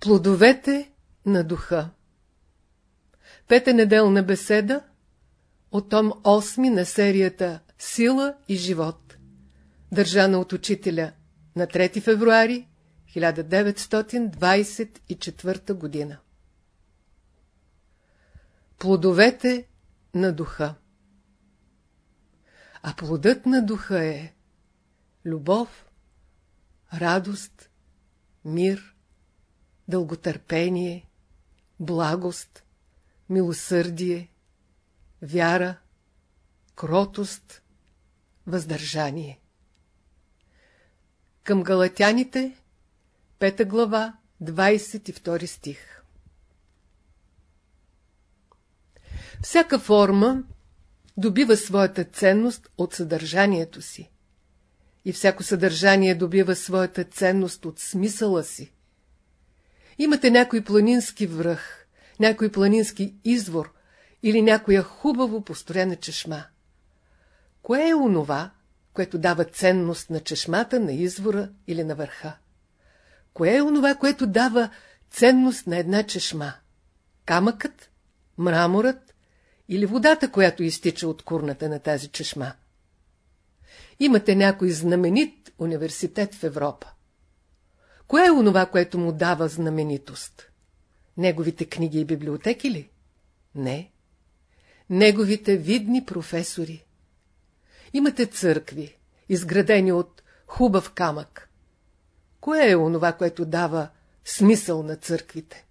Плодовете на духа. Пета неделна беседа от том 8 на серията Сила и живот Държана от учителя на 3 февруари 1924 година. Плодовете на духа. А плодът на духа е любов, радост, мир, дълготърпение, благост, милосърдие, вяра, кротост, въздържание. Към галатяните, пета глава, 22 стих Всяка форма добива своята ценност от съдържанието си. И всяко съдържание добива своята ценност от смисъла си. Имате някой планински връх, някой планински извор или някоя хубаво построена чешма. Кое е онова, което дава ценност на чешмата, на извора или на върха? Кое е онова, което дава ценност на една чешма? Камъкът, мраморът или водата, която изтича от курната на тази чешма? Имате някой знаменит университет в Европа. Кое е онова, което му дава знаменитост? Неговите книги и библиотеки ли? Не. Неговите видни професори. Имате църкви, изградени от хубав камък. Кое е онова, което дава смисъл на църквите?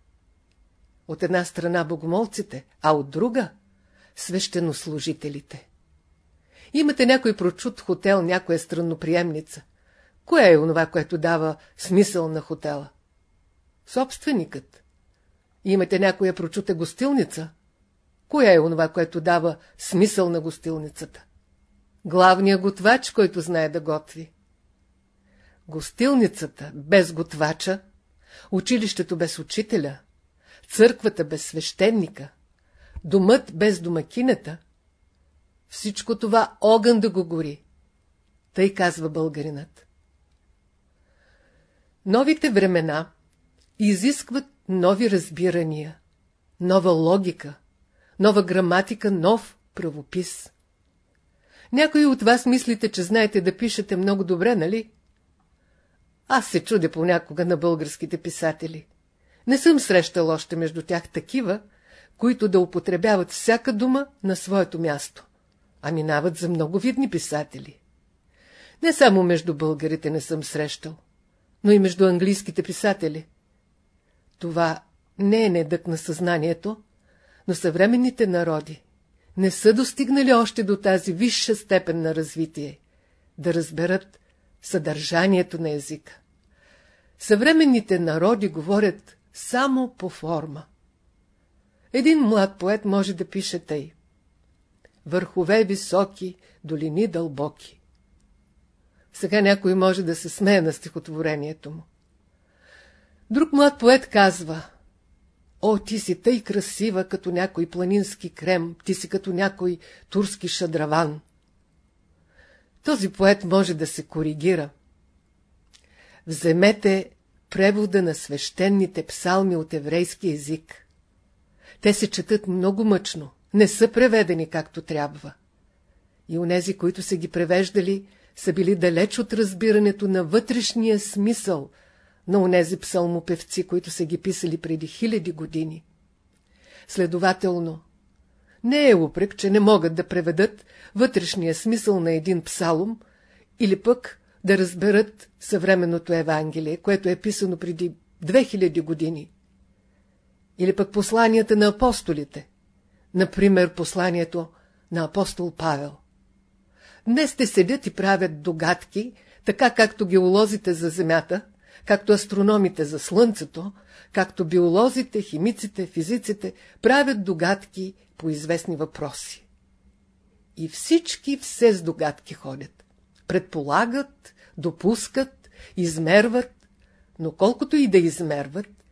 От една страна богомолците, а от друга – свещенослужителите. Имате някой прочут хотел, някоя странноприемница. Кое е онова, което дава смисъл на хотела? Собственикът. Имате някоя прочута гостилница? Кое е онова, което дава смисъл на гостилницата? Главният готвач, който знае да готви. Гостилницата без готвача, училището без учителя, църквата без свещеника, домът без домакинета, всичко това огън да го гори. Тъй казва българинът. Новите времена изискват нови разбирания, нова логика, нова граматика, нов правопис. Някои от вас мислите, че знаете да пишете много добре, нали? Аз се чудя понякога на българските писатели. Не съм срещал още между тях такива, които да употребяват всяка дума на своето място, а минават за много видни писатели. Не само между българите не съм срещал но и между английските писатели. Това не е недък на съзнанието, но съвременните народи не са достигнали още до тази висша степен на развитие, да разберат съдържанието на езика. Съвременните народи говорят само по форма. Един млад поет може да пише тъй. Върхове високи, долини дълбоки. Сега някой може да се смее на стихотворението му. Друг млад поет казва О, ти си тъй красива, като някой планински крем, ти си като някой турски шадраван. Този поет може да се коригира. Вземете превода на свещените псалми от еврейски език. Те се четат много мъчно, не са преведени както трябва. И онези, които са ги превеждали, са били далеч от разбирането на вътрешния смисъл на онези псалмопевци, които са ги писали преди хиляди години. Следователно, не е упрек, че не могат да преведат вътрешния смисъл на един псалом или пък да разберат съвременното Евангелие, което е писано преди 2000 години. Или пък посланията на апостолите, например посланието на апостол Павел. Днес те седят и правят догадки, така както геолозите за Земята, както астрономите за Слънцето, както биолозите, химиците, физиците правят догадки по известни въпроси. И всички все с догадки ходят. Предполагат, допускат, измерват, но колкото и да измерват,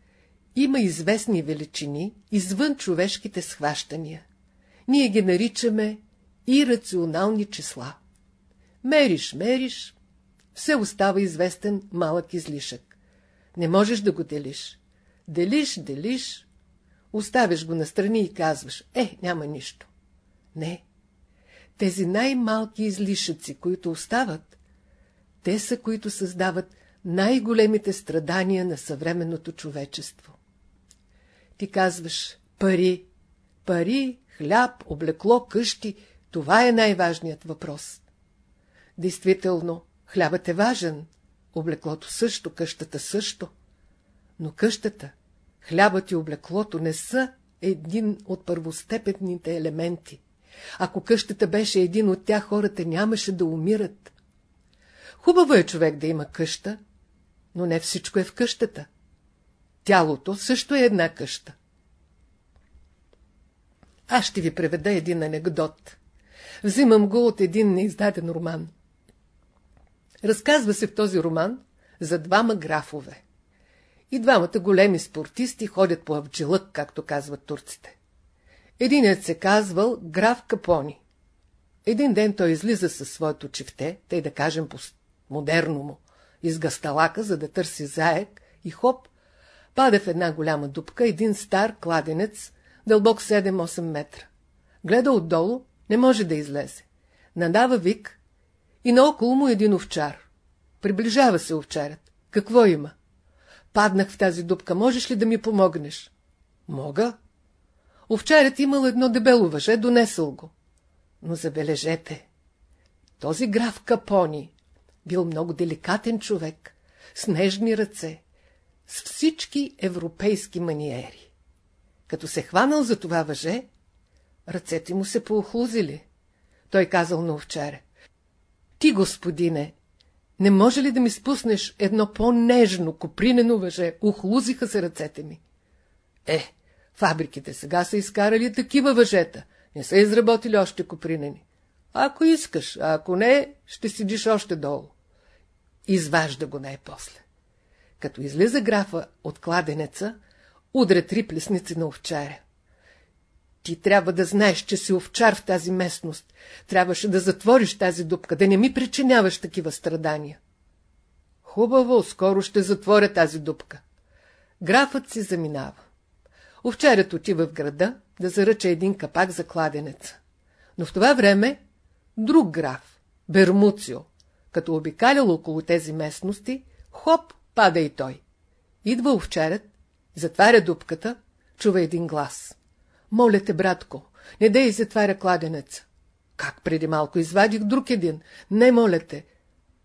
има известни величини извън човешките схващания. Ние ги наричаме ирационални числа. Мериш, мериш, все остава известен малък излишък. Не можеш да го делиш. Делиш, делиш, оставиш го настрани и казваш, е, няма нищо. Не. Тези най-малки излишъци, които остават, те са, които създават най-големите страдания на съвременното човечество. Ти казваш пари, пари, хляб, облекло, къщи, това е най-важният въпрос. Действително, хлябът е важен, облеклото също, къщата също. Но къщата, хлябът и облеклото не са един от първостепенните елементи. Ако къщата беше един от тях, хората нямаше да умират. Хубаво е човек да има къща, но не всичко е в къщата. Тялото също е една къща. Аз ще ви преведа един анекдот. Взимам го от един неиздаден роман. Разказва се в този роман за двама графове. И двамата големи спортисти ходят по авджилък, както казват турците. Единият се казвал граф Капони. Един ден той излиза със своето чифте, тъй да кажем по модерно му, из гасталака, за да търси заек и хоп, пада в една голяма дупка един стар кладенец, дълбок 7-8 метра. Гледа отдолу, не може да излезе. Надава вик и наоколо му един овчар. Приближава се овчарят. Какво има? Паднах в тази дупка, можеш ли да ми помогнеш? Мога. Овчарят имал едно дебело въже, донесъл го. Но забележете, този граф Капони бил много деликатен човек, с нежни ръце, с всички европейски маниери. Като се хванал за това въже, ръцете му се поохлузили. Той казал на овчаря. Ти, господине, не може ли да ми спуснеш едно по-нежно, копринено въже? Охлузиха се ръцете ми. Е, фабриките сега са изкарали такива въжета. Не са изработили още копринени. Ако искаш, а ако не, ще сидиш още долу. Изважда го най-после. Като излиза графа от кладенеца, удря три плесници на овчаря. Ти трябва да знаеш, че си овчар в тази местност. Трябваше да затвориш тази дупка, да не ми причиняваш такива страдания. Хубаво, скоро ще затворя тази дупка. Графът си заминава. Овчарят отива в града да заръча един капак за кладенеца. Но в това време друг граф, Бермуцио, като обикалял около тези местности, хоп, пада и той. Идва овчарят, затваря дупката, чува един глас. Моля те, братко, не дей затваря кладенеца. Как преди малко извадих друг един? Не, моля те.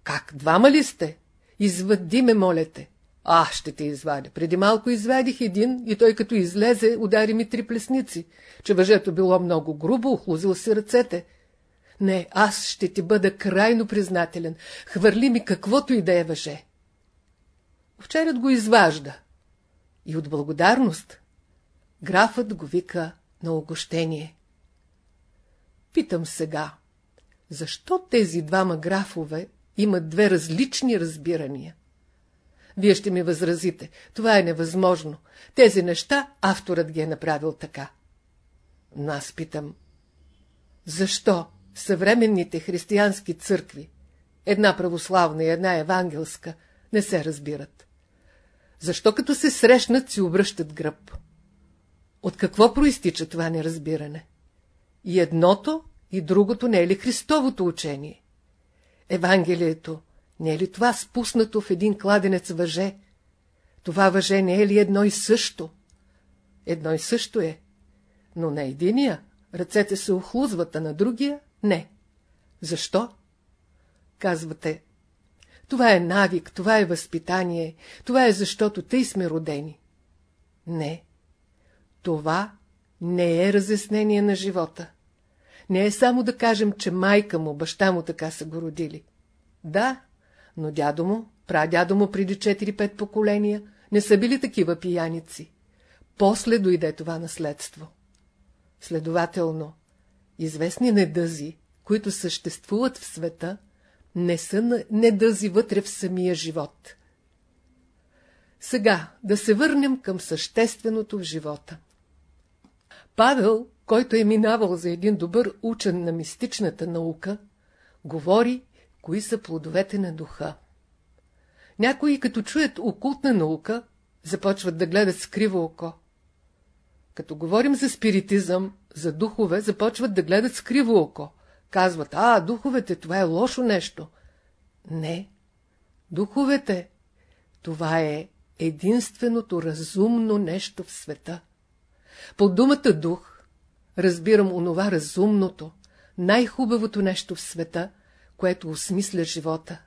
Как, двама ли сте? Извади ме, моля те. А, ще те извадя. Преди малко извадих един и той като излезе, удари ми три плесници, че въжето било много грубо, охлузил си ръцете. Не, аз ще ти бъда крайно признателен. Хвърли ми каквото и да е въже. Овчарят го изважда. И от благодарност графът го вика на огощение. Питам сега, защо тези двама графове имат две различни разбирания? Вие ще ми възразите, това е невъзможно. Тези неща авторът ги е направил така. Но аз питам, защо съвременните християнски църкви, една православна и една евангелска, не се разбират? Защо като се срещнат си обръщат гръб? От какво проистича това неразбиране? И едното, и другото не е ли Христовото учение? Евангелието не е ли това спуснато в един кладенец въже? Това въже не е ли едно и също? Едно и също е. Но на единия ръцете се охлузват, а на другия не. Защо? Казвате, това е навик, това е възпитание, това е защото тъй сме родени. Не. Това не е разяснение на живота. Не е само да кажем, че майка му, баща му така са го родили. Да, но дядо му, прадядо му преди 4-5 поколения, не са били такива пияници. После дойде това наследство. Следователно, известни недъзи, които съществуват в света, не са недъзи вътре в самия живот. Сега да се върнем към същественото в живота. Павел, който е минавал за един добър учен на мистичната наука, говори, кои са плодовете на духа. Някои, като чуят окултна наука, започват да гледат с криво око. Като говорим за спиритизъм, за духове, започват да гледат с криво око. Казват, а, духовете, това е лошо нещо. Не, духовете, това е единственото разумно нещо в света. По думата дух разбирам онова разумното, най-хубавото нещо в света, което осмисля живота,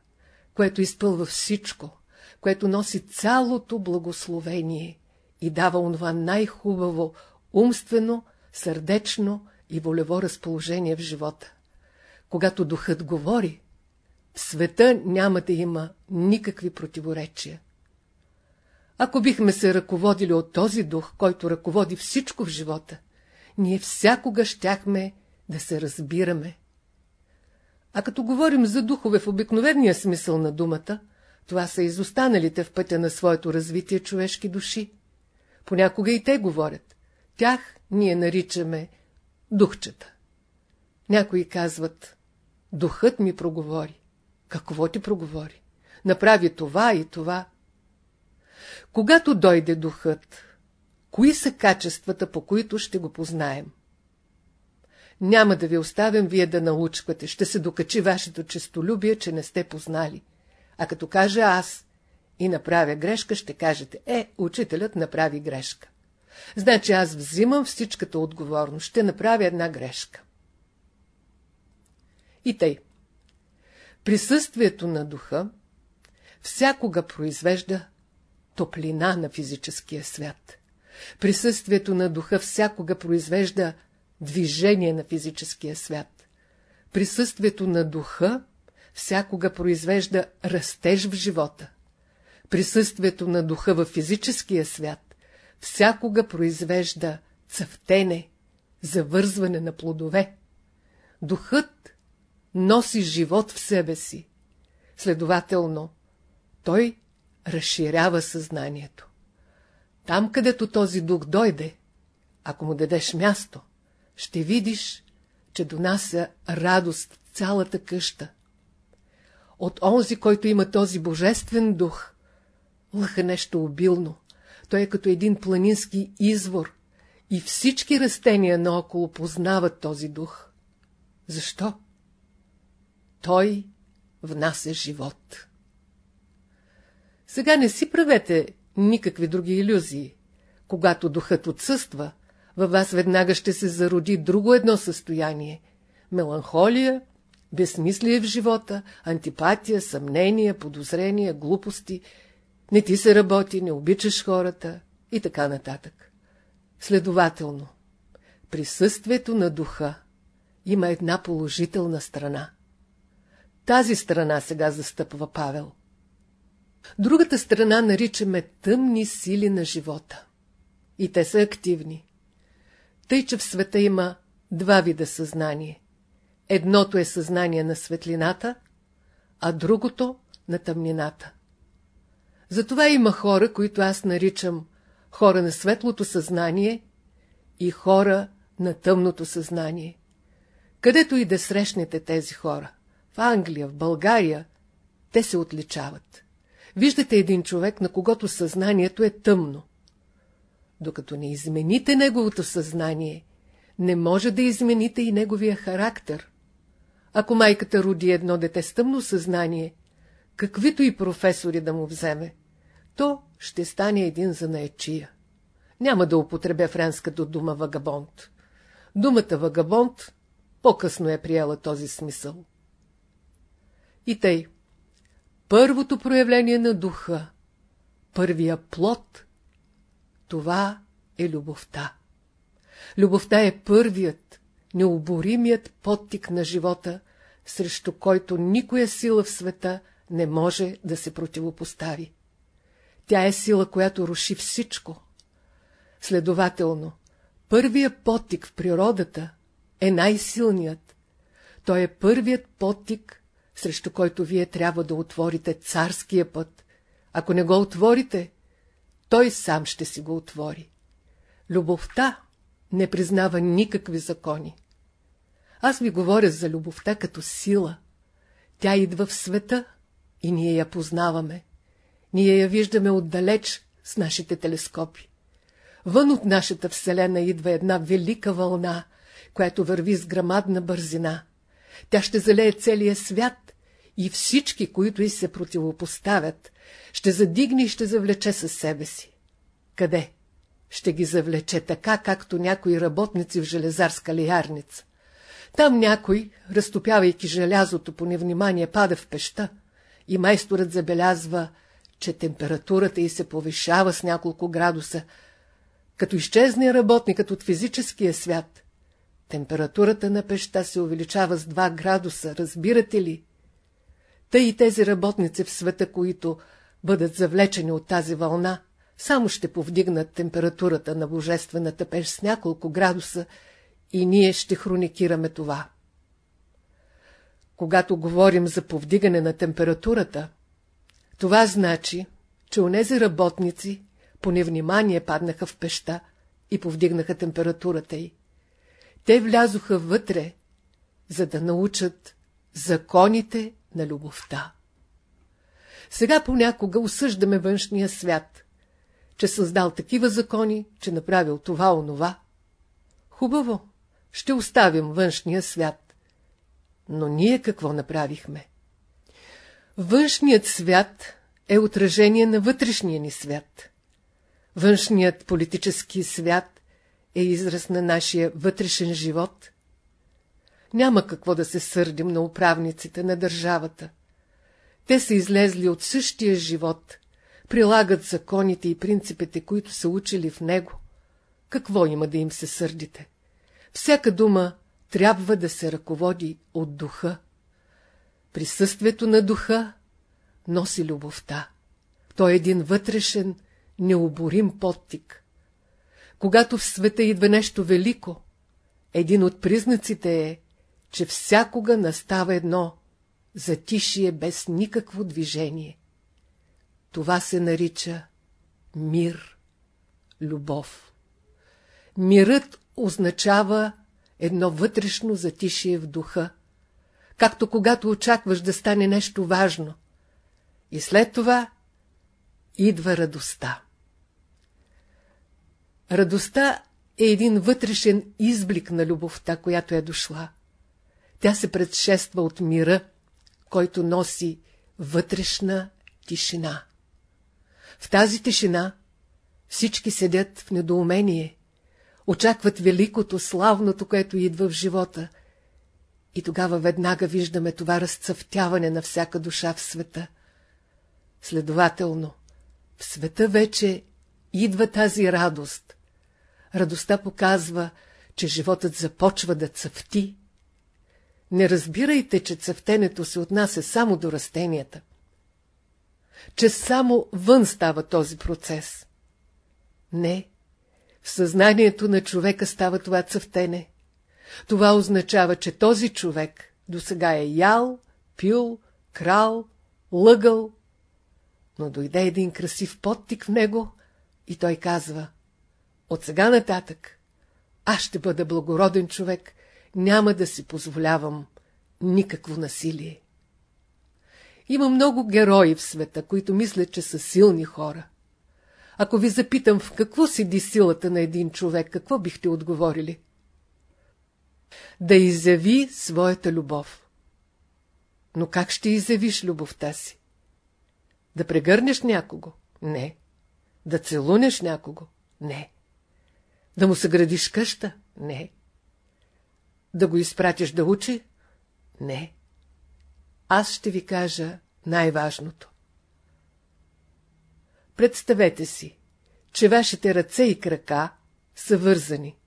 което изпълва всичко, което носи цялото благословение и дава онова най-хубаво, умствено, сърдечно и волево разположение в живота. Когато духът говори, в света няма да има никакви противоречия. Ако бихме се ръководили от този дух, който ръководи всичко в живота, ние всякога щяхме да се разбираме. А като говорим за духове в обикновения смисъл на думата, това са изостаналите в пътя на своето развитие човешки души. Понякога и те говорят. Тях ние наричаме духчета. Някои казват, духът ми проговори. Какво ти проговори? Направи това и това. Когато дойде духът, кои са качествата, по които ще го познаем? Няма да ви оставям вие да научквате, ще се докачи вашето честолюбие, че не сте познали. А като кажа аз и направя грешка, ще кажете, е, учителят направи грешка. Значи аз взимам всичката отговорност, ще направя една грешка. И тъй. Присъствието на духа всякога произвежда топлина на физическия свят. Присъствието на духа всякога произвежда движение на физическия свят. Присъствието на духа всякога произвежда растеж в живота. Присъствието на духа в физическия свят всякога произвежда цъфтене, завързване на плодове. Духът носи живот в себе си. Следователно, той разширява съзнанието. Там, където този дух дойде, ако му дадеш място, ще видиш, че донася радост цялата къща. От онзи, който има този божествен дух, лъха нещо обилно. Той е като един планински извор и всички растения наоколо познават този дух. Защо? Той внася живот. Сега не си правете никакви други иллюзии. Когато духът отсъства, във вас веднага ще се зароди друго едно състояние – меланхолия, безсмислие в живота, антипатия, съмнения, подозрения, глупости, не ти се работи, не обичаш хората и така нататък. Следователно, присъствието на духа има една положителна страна. Тази страна сега застъпва Павел. Другата страна наричаме тъмни сили на живота. И те са активни. Тъй, че в света има два вида съзнание. Едното е съзнание на светлината, а другото на тъмнината. Затова има хора, които аз наричам хора на светлото съзнание и хора на тъмното съзнание. Където и да срещнете тези хора, в Англия, в България, те се отличават. Виждате един човек, на когото съзнанието е тъмно. Докато не измените неговото съзнание, не може да измените и неговия характер. Ако майката роди едно дете с тъмно съзнание, каквито и професори да му вземе, то ще стане един занаечия. Няма да употребя френската дума вагабонт. Думата вагабонт по-късно е приела този смисъл. И тъй, първото проявление на духа, първия плод, това е любовта. Любовта е първият, необоримият подтик на живота, срещу който никоя сила в света не може да се противопостави. Тя е сила, която руши всичко. Следователно, първият подтик в природата е най-силният. Той е първият подтик, срещу който вие трябва да отворите царския път. Ако не го отворите, той сам ще си го отвори. Любовта не признава никакви закони. Аз ви говоря за любовта като сила. Тя идва в света и ние я познаваме. Ние я виждаме отдалеч с нашите телескопи. Вън от нашата Вселена идва една велика вълна, която върви с грамадна бързина. Тя ще залее целия свят и всички, които и се противопоставят, ще задигне и ще завлече със себе си. Къде? Ще ги завлече така, както някои работници в железарска лиярница. Там някой, разтопявайки желязото по невнимание, пада в пеща и майсторът забелязва, че температурата й се повишава с няколко градуса. Като изчезне работникът от физическия свят, температурата на пеща се увеличава с 2 градуса, разбирате ли? Тъй и тези работници в света, които бъдат завлечени от тази вълна, само ще повдигнат температурата на божествената пеш с няколко градуса и ние ще хроникираме това. Когато говорим за повдигане на температурата, това значи, че онези работници по невнимание паднаха в пеща и повдигнаха температурата й. Те влязоха вътре, за да научат законите на любовта. Сега понякога осъждаме външния свят, че създал такива закони, че направил това-онова. Хубаво, ще оставим външния свят. Но ние какво направихме? Външният свят е отражение на вътрешния ни свят. Външният политически свят е израз на нашия вътрешен живот. Няма какво да се сърдим на управниците на държавата. Те са излезли от същия живот, прилагат законите и принципите, които са учили в него. Какво има да им се сърдите? Всяка дума трябва да се ръководи от духа. Присъствието на духа носи любовта. Той е един вътрешен, необорим подтик. Когато в света идва нещо велико, един от признаците е, че всякога настава едно затишие без никакво движение. Това се нарича мир, любов. Мирът означава едно вътрешно затишие в духа, както когато очакваш да стане нещо важно. И след това идва радостта. Радостта е един вътрешен изблик на любовта, която е дошла. Тя се предшества от мира, който носи вътрешна тишина. В тази тишина всички седят в недоумение, очакват великото, славното, което идва в живота. И тогава веднага виждаме това разцъфтяване на всяка душа в света. Следователно, в света вече идва тази радост. Радостта показва, че животът започва да цъфти. Не разбирайте, че цъфтенето се отнася само до растенията. Че само вън става този процес. Не, в съзнанието на човека става това цъфтене. Това означава, че този човек до сега е ял, пил, крал, лъгал, но дойде един красив подтик в него и той казва, от сега нататък аз ще бъда благороден човек, няма да си позволявам никакво насилие. Има много герои в света, които мислят, че са силни хора. Ако ви запитам в какво седи силата на един човек, какво бихте отговорили? Да изяви своята любов. Но как ще изявиш любовта си? Да прегърнеш някого? Не. Да целунеш някого? Не. Да му съградиш къща? Не. Да го изпратиш да учи? Не. Аз ще ви кажа най-важното. Представете си, че вашите ръце и крака са вързани.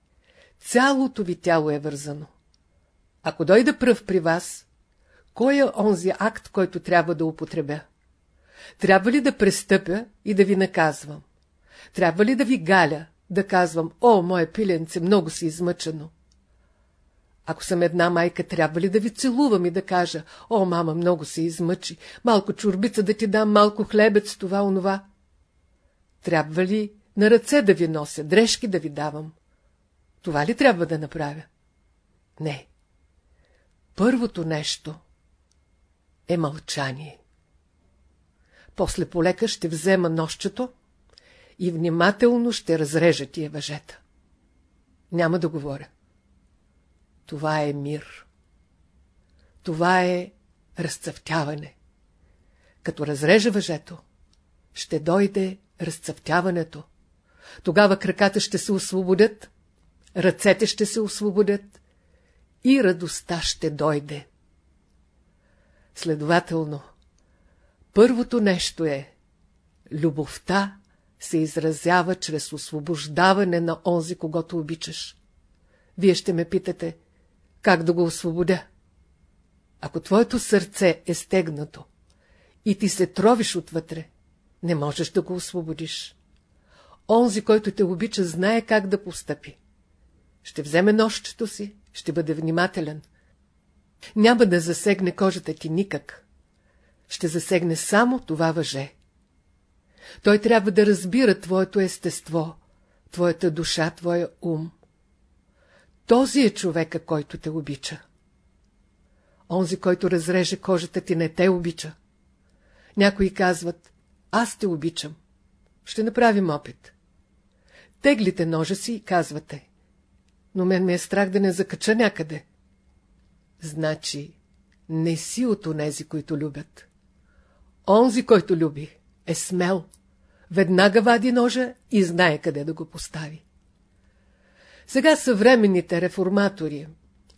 Цялото ви тяло е вързано. Ако дойда пръв при вас, кой е онзи акт, който трябва да употребя? Трябва ли да престъпя и да ви наказвам? Трябва ли да ви галя, да казвам, о, мое пиленце, много си измъчено? Ако съм една майка, трябва ли да ви целувам и да кажа, о, мама, много се измъчи, малко чурбица да ти дам, малко хлебец, това, онова? Трябва ли на ръце да ви нося, дрежки да ви давам? Това ли трябва да направя? Не. Първото нещо е мълчание. После полека ще взема нощчето и внимателно ще разрежа тия въжета. Няма да говоря. Това е мир. Това е разцъфтяване. Като разрежа въжето, ще дойде разцъфтяването. Тогава краката ще се освободят, ръцете ще се освободят и радостта ще дойде. Следователно, първото нещо е любовта се изразява чрез освобождаване на онзи, когато обичаш. Вие ще ме питате, как да го освободя? Ако твоето сърце е стегнато и ти се тровиш отвътре, не можеш да го освободиш. Онзи, който те обича, знае как да постъпи. Ще вземе нощчето си, ще бъде внимателен. Няма да засегне кожата ти никак. Ще засегне само това въже. Той трябва да разбира твоето естество, твоята душа, твоя ум. Този е човека, който те обича. Онзи, който разреже кожата ти, не те обича. Някои казват, аз те обичам. Ще направим опит. Теглите ножа си и казвате, но мен ме е страх да не закача някъде. Значи, не си от онези, които любят. Онзи, който люби, е смел. Веднага вади ножа и знае къде да го постави. Сега съвременните реформатори,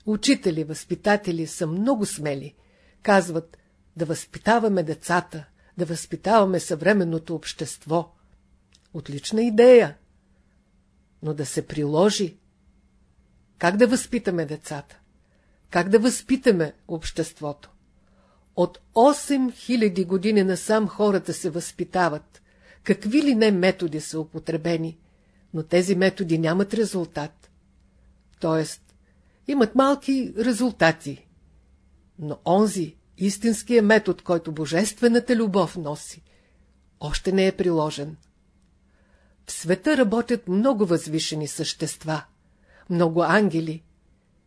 учители, възпитатели са много смели. Казват да възпитаваме децата, да възпитаваме съвременното общество. Отлична идея, но да се приложи. Как да възпитаме децата? Как да възпитаме обществото? От 8000 години насам хората се възпитават. Какви ли не методи са употребени, но тези методи нямат резултат. Тоест, имат малки резултати. Но онзи, истинския метод, който божествената любов носи, още не е приложен. В света работят много възвишени същества, много ангели,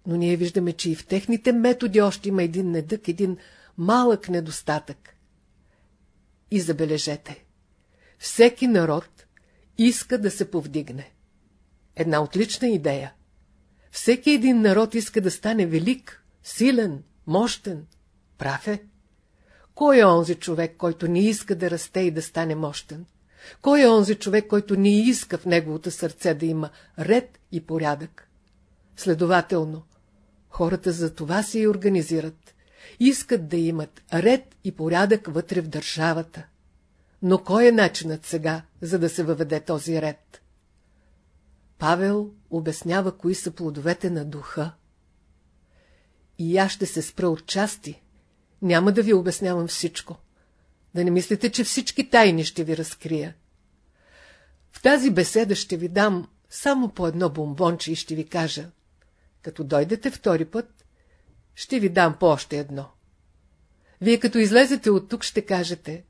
но ние виждаме, че и в техните методи още има един недък, един малък недостатък. И забележете, всеки народ иска да се повдигне. Една отлична идея. Всеки един народ иска да стане велик, силен, мощен. Прав е. Кой е онзи човек, който не иска да расте и да стане мощен? Кой е онзи човек, който не иска в неговото сърце да има ред и порядък? Следователно, хората за това се и организират. Искат да имат ред и порядък вътре в държавата. Но кой е начинът сега, за да се въведе този ред? Павел обяснява, кои са плодовете на духа. И аз ще се спра от части. Няма да ви обяснявам всичко. Да не мислите, че всички тайни ще ви разкрия. В тази беседа ще ви дам само по едно бомбонче и ще ви кажа. Като дойдете втори път, ще ви дам по още едно. Вие като излезете от тук ще кажете.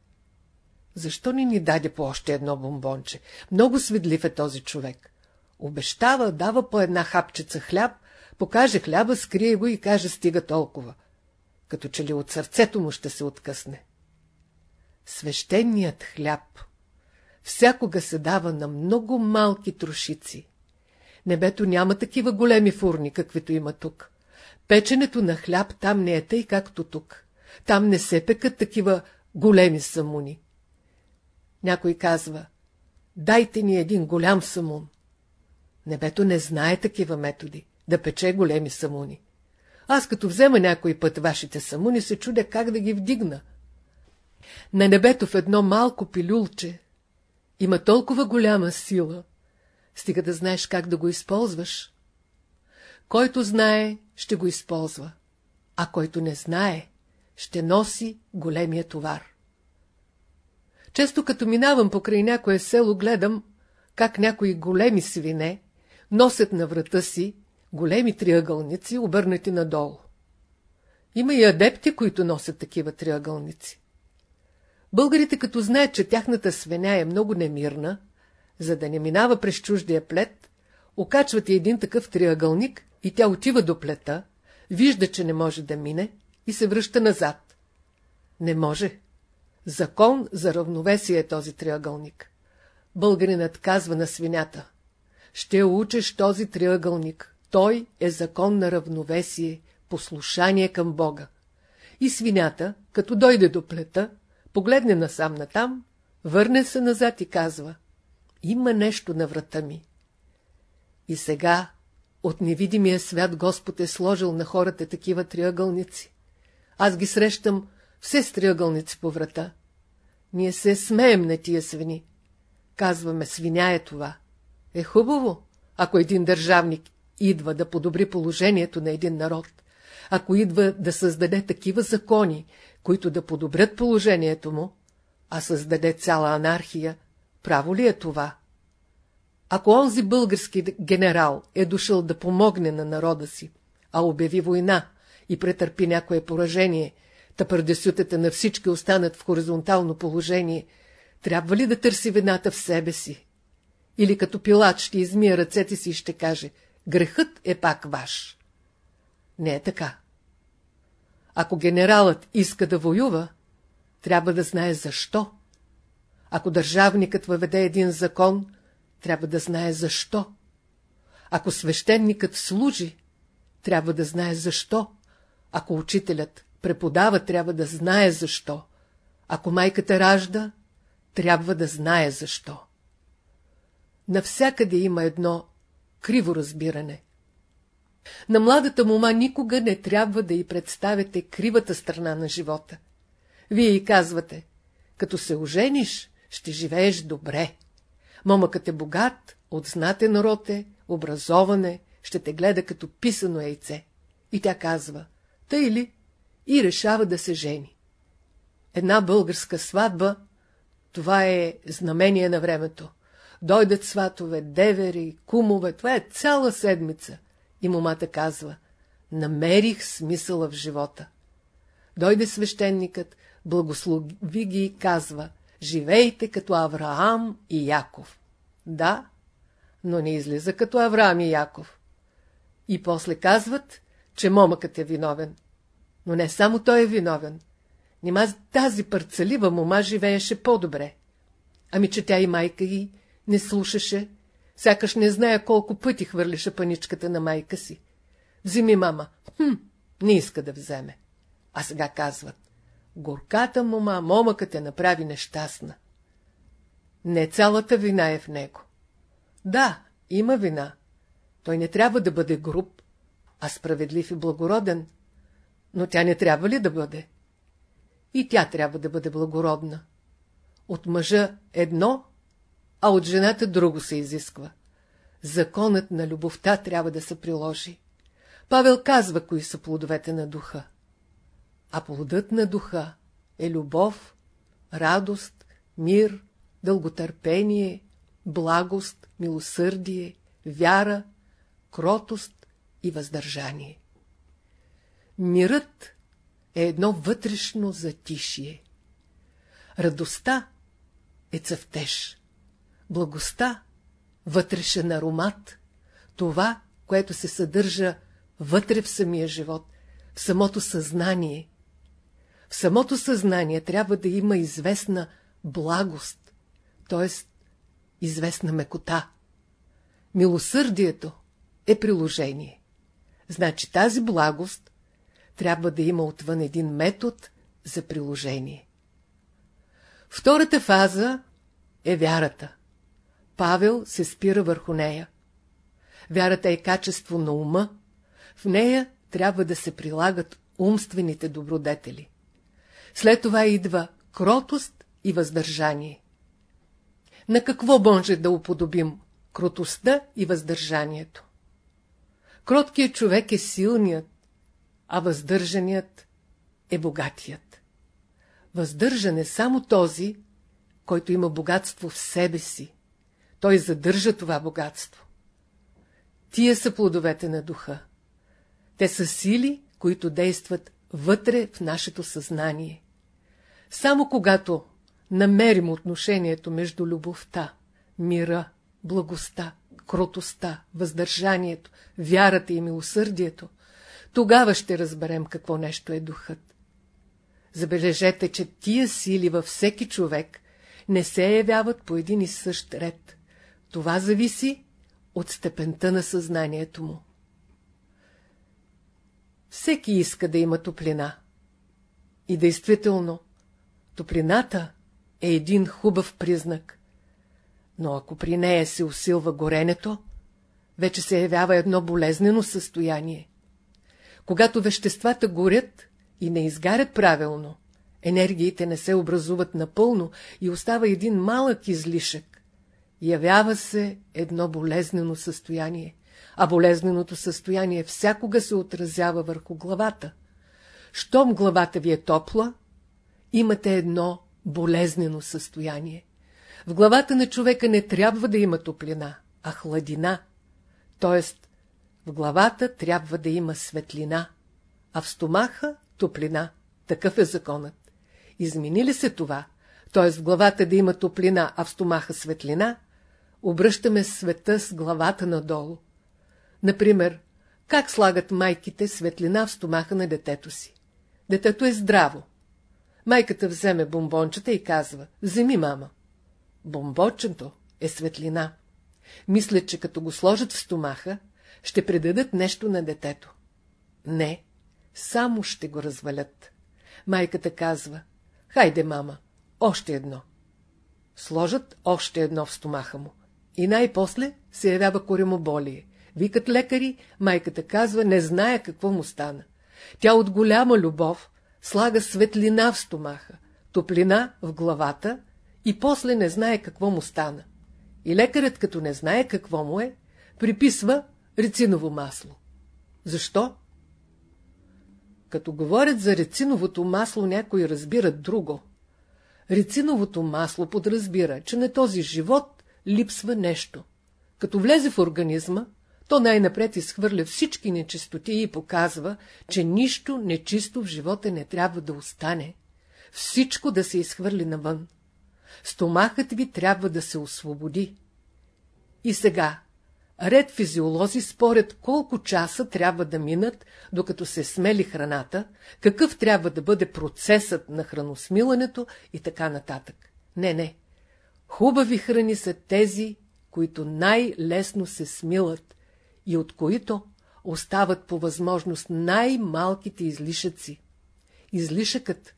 Защо не ни даде по още едно бомбонче? Много сведлив е този човек. Обещава, дава по една хапчица хляб, покаже хляба, скрие го и каже стига толкова. Като че ли от сърцето му ще се откъсне. Свещеният хляб всякога се дава на много малки трошици. Небето няма такива големи фурни, каквито има тук. Печенето на хляб там не е тъй, както тук. Там не се пекат такива големи самуни. Някой казва, дайте ни един голям самун. Небето не знае такива методи, да пече големи самуни. Аз като взема някой път вашите самуни, се чудя как да ги вдигна. На небето в едно малко пилюлче има толкова голяма сила, стига да знаеш как да го използваш. Който знае, ще го използва, а който не знае, ще носи големия товар. Често като минавам покрай някое село, гледам, как някои големи свине носят на врата си големи триъгълници, обърнати надолу. Има и адепти, които носят такива триъгълници. Българите, като знаят, че тяхната свиня е много немирна, за да не минава през чуждия плет, окачват и един такъв триъгълник и тя отива до плета, вижда, че не може да мине и се връща назад. Не може. Закон за равновесие е този триъгълник. Българинът казва на свинята. Ще учиш този триъгълник. Той е закон на равновесие, послушание към Бога. И свинята, като дойде до плета, погледне насам натам, върне се назад и казва. Има нещо на врата ми. И сега от невидимия свят Господ е сложил на хората такива триъгълници. Аз ги срещам все с триъгълници по врата. Ние се смеем на тия свини. Казваме, свиня е това. Е хубаво, ако един държавник идва да подобри положението на един народ, ако идва да създаде такива закони, които да подобрят положението му, а създаде цяла анархия, право ли е това? Ако онзи български генерал е дошъл да помогне на народа си, а обяви война и претърпи някое поражение, та предесютата на всички останат в хоризонтално положение, трябва ли да търси вината в себе си? Или като пилат ще измие ръцете си и ще каже, грехът е пак ваш. Не е така. Ако генералът иска да воюва, трябва да знае защо. Ако държавникът въведе един закон, трябва да знае защо. Ако свещеникът служи, трябва да знае защо. Ако учителят преподава, трябва да знае защо. Ако майката ражда, трябва да знае защо. Навсякъде има едно криво разбиране. На младата мума никога не трябва да й представяте кривата страна на живота. Вие й казвате, като се ожениш, ще живееш добре. Момъкът е богат, от знатен род е, образоване, ще те гледа като писано яйце. И тя казва, тъй ли? И решава да се жени. Една българска сватба, това е знамение на времето. Дойдат сватове, девери, кумове, това е цяла седмица. И момата казва, намерих смисъла в живота. Дойде свещеникът, благослови ги и казва, живейте като Авраам и Яков. Да, но не излиза като Авраам и Яков. И после казват, че момъкът е виновен. Но не само той е виновен. Нима тази парцалива мома живееше по-добре. Ами че тя и майка й не слушаше, сякаш не зная колко пъти хвърлише паничката на майка си. Вземи, мама. Хм, не иска да вземе. А сега казват. Горката мома, момъкът те направи нещастна. Не цялата вина е в него. Да, има вина. Той не трябва да бъде груб, а справедлив и благороден. Но тя не трябва ли да бъде? И тя трябва да бъде благородна. От мъжа едно, а от жената друго се изисква. Законът на любовта трябва да се приложи. Павел казва, кои са плодовете на духа. А плодът на духа е любов, радост, мир, дълготърпение, благост, милосърдие, вяра, кротост и въздържание. Мирът е едно вътрешно затишие. Радостта е цъфтеж. Благостта – вътрешен аромат. Това, което се съдържа вътре в самия живот, в самото съзнание. В самото съзнание трябва да има известна благост, т.е. известна мекота. Милосърдието е приложение. Значи тази благост трябва да има отвън един метод за приложение. Втората фаза е вярата. Павел се спира върху нея. Вярата е качество на ума, в нея трябва да се прилагат умствените добродетели. След това идва кротост и въздържание. На какво може да уподобим кротостта и въздържанието? Кроткият човек е силният, а въздържаният е богатият. Въздържан е само този, който има богатство в себе си. Той задържа това богатство. Тия са плодовете на духа. Те са сили, които действат вътре в нашето съзнание. Само когато намерим отношението между любовта, мира, благостта, кротостта, въздържанието, вярата и милосърдието, тогава ще разберем какво нещо е духът. Забележете, че тия сили във всеки човек не се явяват по един и същ ред. Това зависи от степента на съзнанието му. Всеки иска да има топлина. И действително, топлината е един хубав признак. Но ако при нея се усилва горенето, вече се явява едно болезнено състояние. Когато веществата горят и не изгарят правилно, енергиите не се образуват напълно и остава един малък излишък. Явява се едно болезнено състояние, а болезненото състояние всякога се отразява върху главата. Щом главата ви е топла, имате едно болезнено състояние. В главата на човека не трябва да има топлина, а хладина. Тоест, в главата трябва да има светлина, а в стомаха – топлина. Такъв е законът. Измени ли се това, т.е. в главата да има топлина, а в стомаха светлина, обръщаме света с главата надолу. Например, как слагат майките светлина в стомаха на детето си? Детето е здраво. Майката вземе бомбончета и казва, вземи, мама. Бомбончето е светлина. Мисля, че като го сложат в стомаха, ще предадат нещо на детето. Не, само ще го развалят. Майката казва, хайде, мама, още едно. Сложат още едно в стомаха му. И най-после се явява коремоболие. Викат лекари, майката казва, не знае какво му стана. Тя от голяма любов слага светлина в стомаха, топлина в главата и после не знае какво му стана. И лекарът, като не знае какво му е, приписва рециново масло. Защо? Като говорят за рециновото масло, някои разбират друго. Рециновото масло подразбира, че на този живот липсва нещо. Като влезе в организма, то най-напред изхвърля всички нечистоти и показва, че нищо нечисто в живота не трябва да остане. Всичко да се изхвърли навън. Стомахът ви трябва да се освободи. И сега, ред физиолози спорят колко часа трябва да минат, докато се смели храната, какъв трябва да бъде процесът на храносмилането и така нататък. Не, не. Хубави храни са тези, които най-лесно се смилат и от които остават по възможност най-малките излишъци. Излишъкът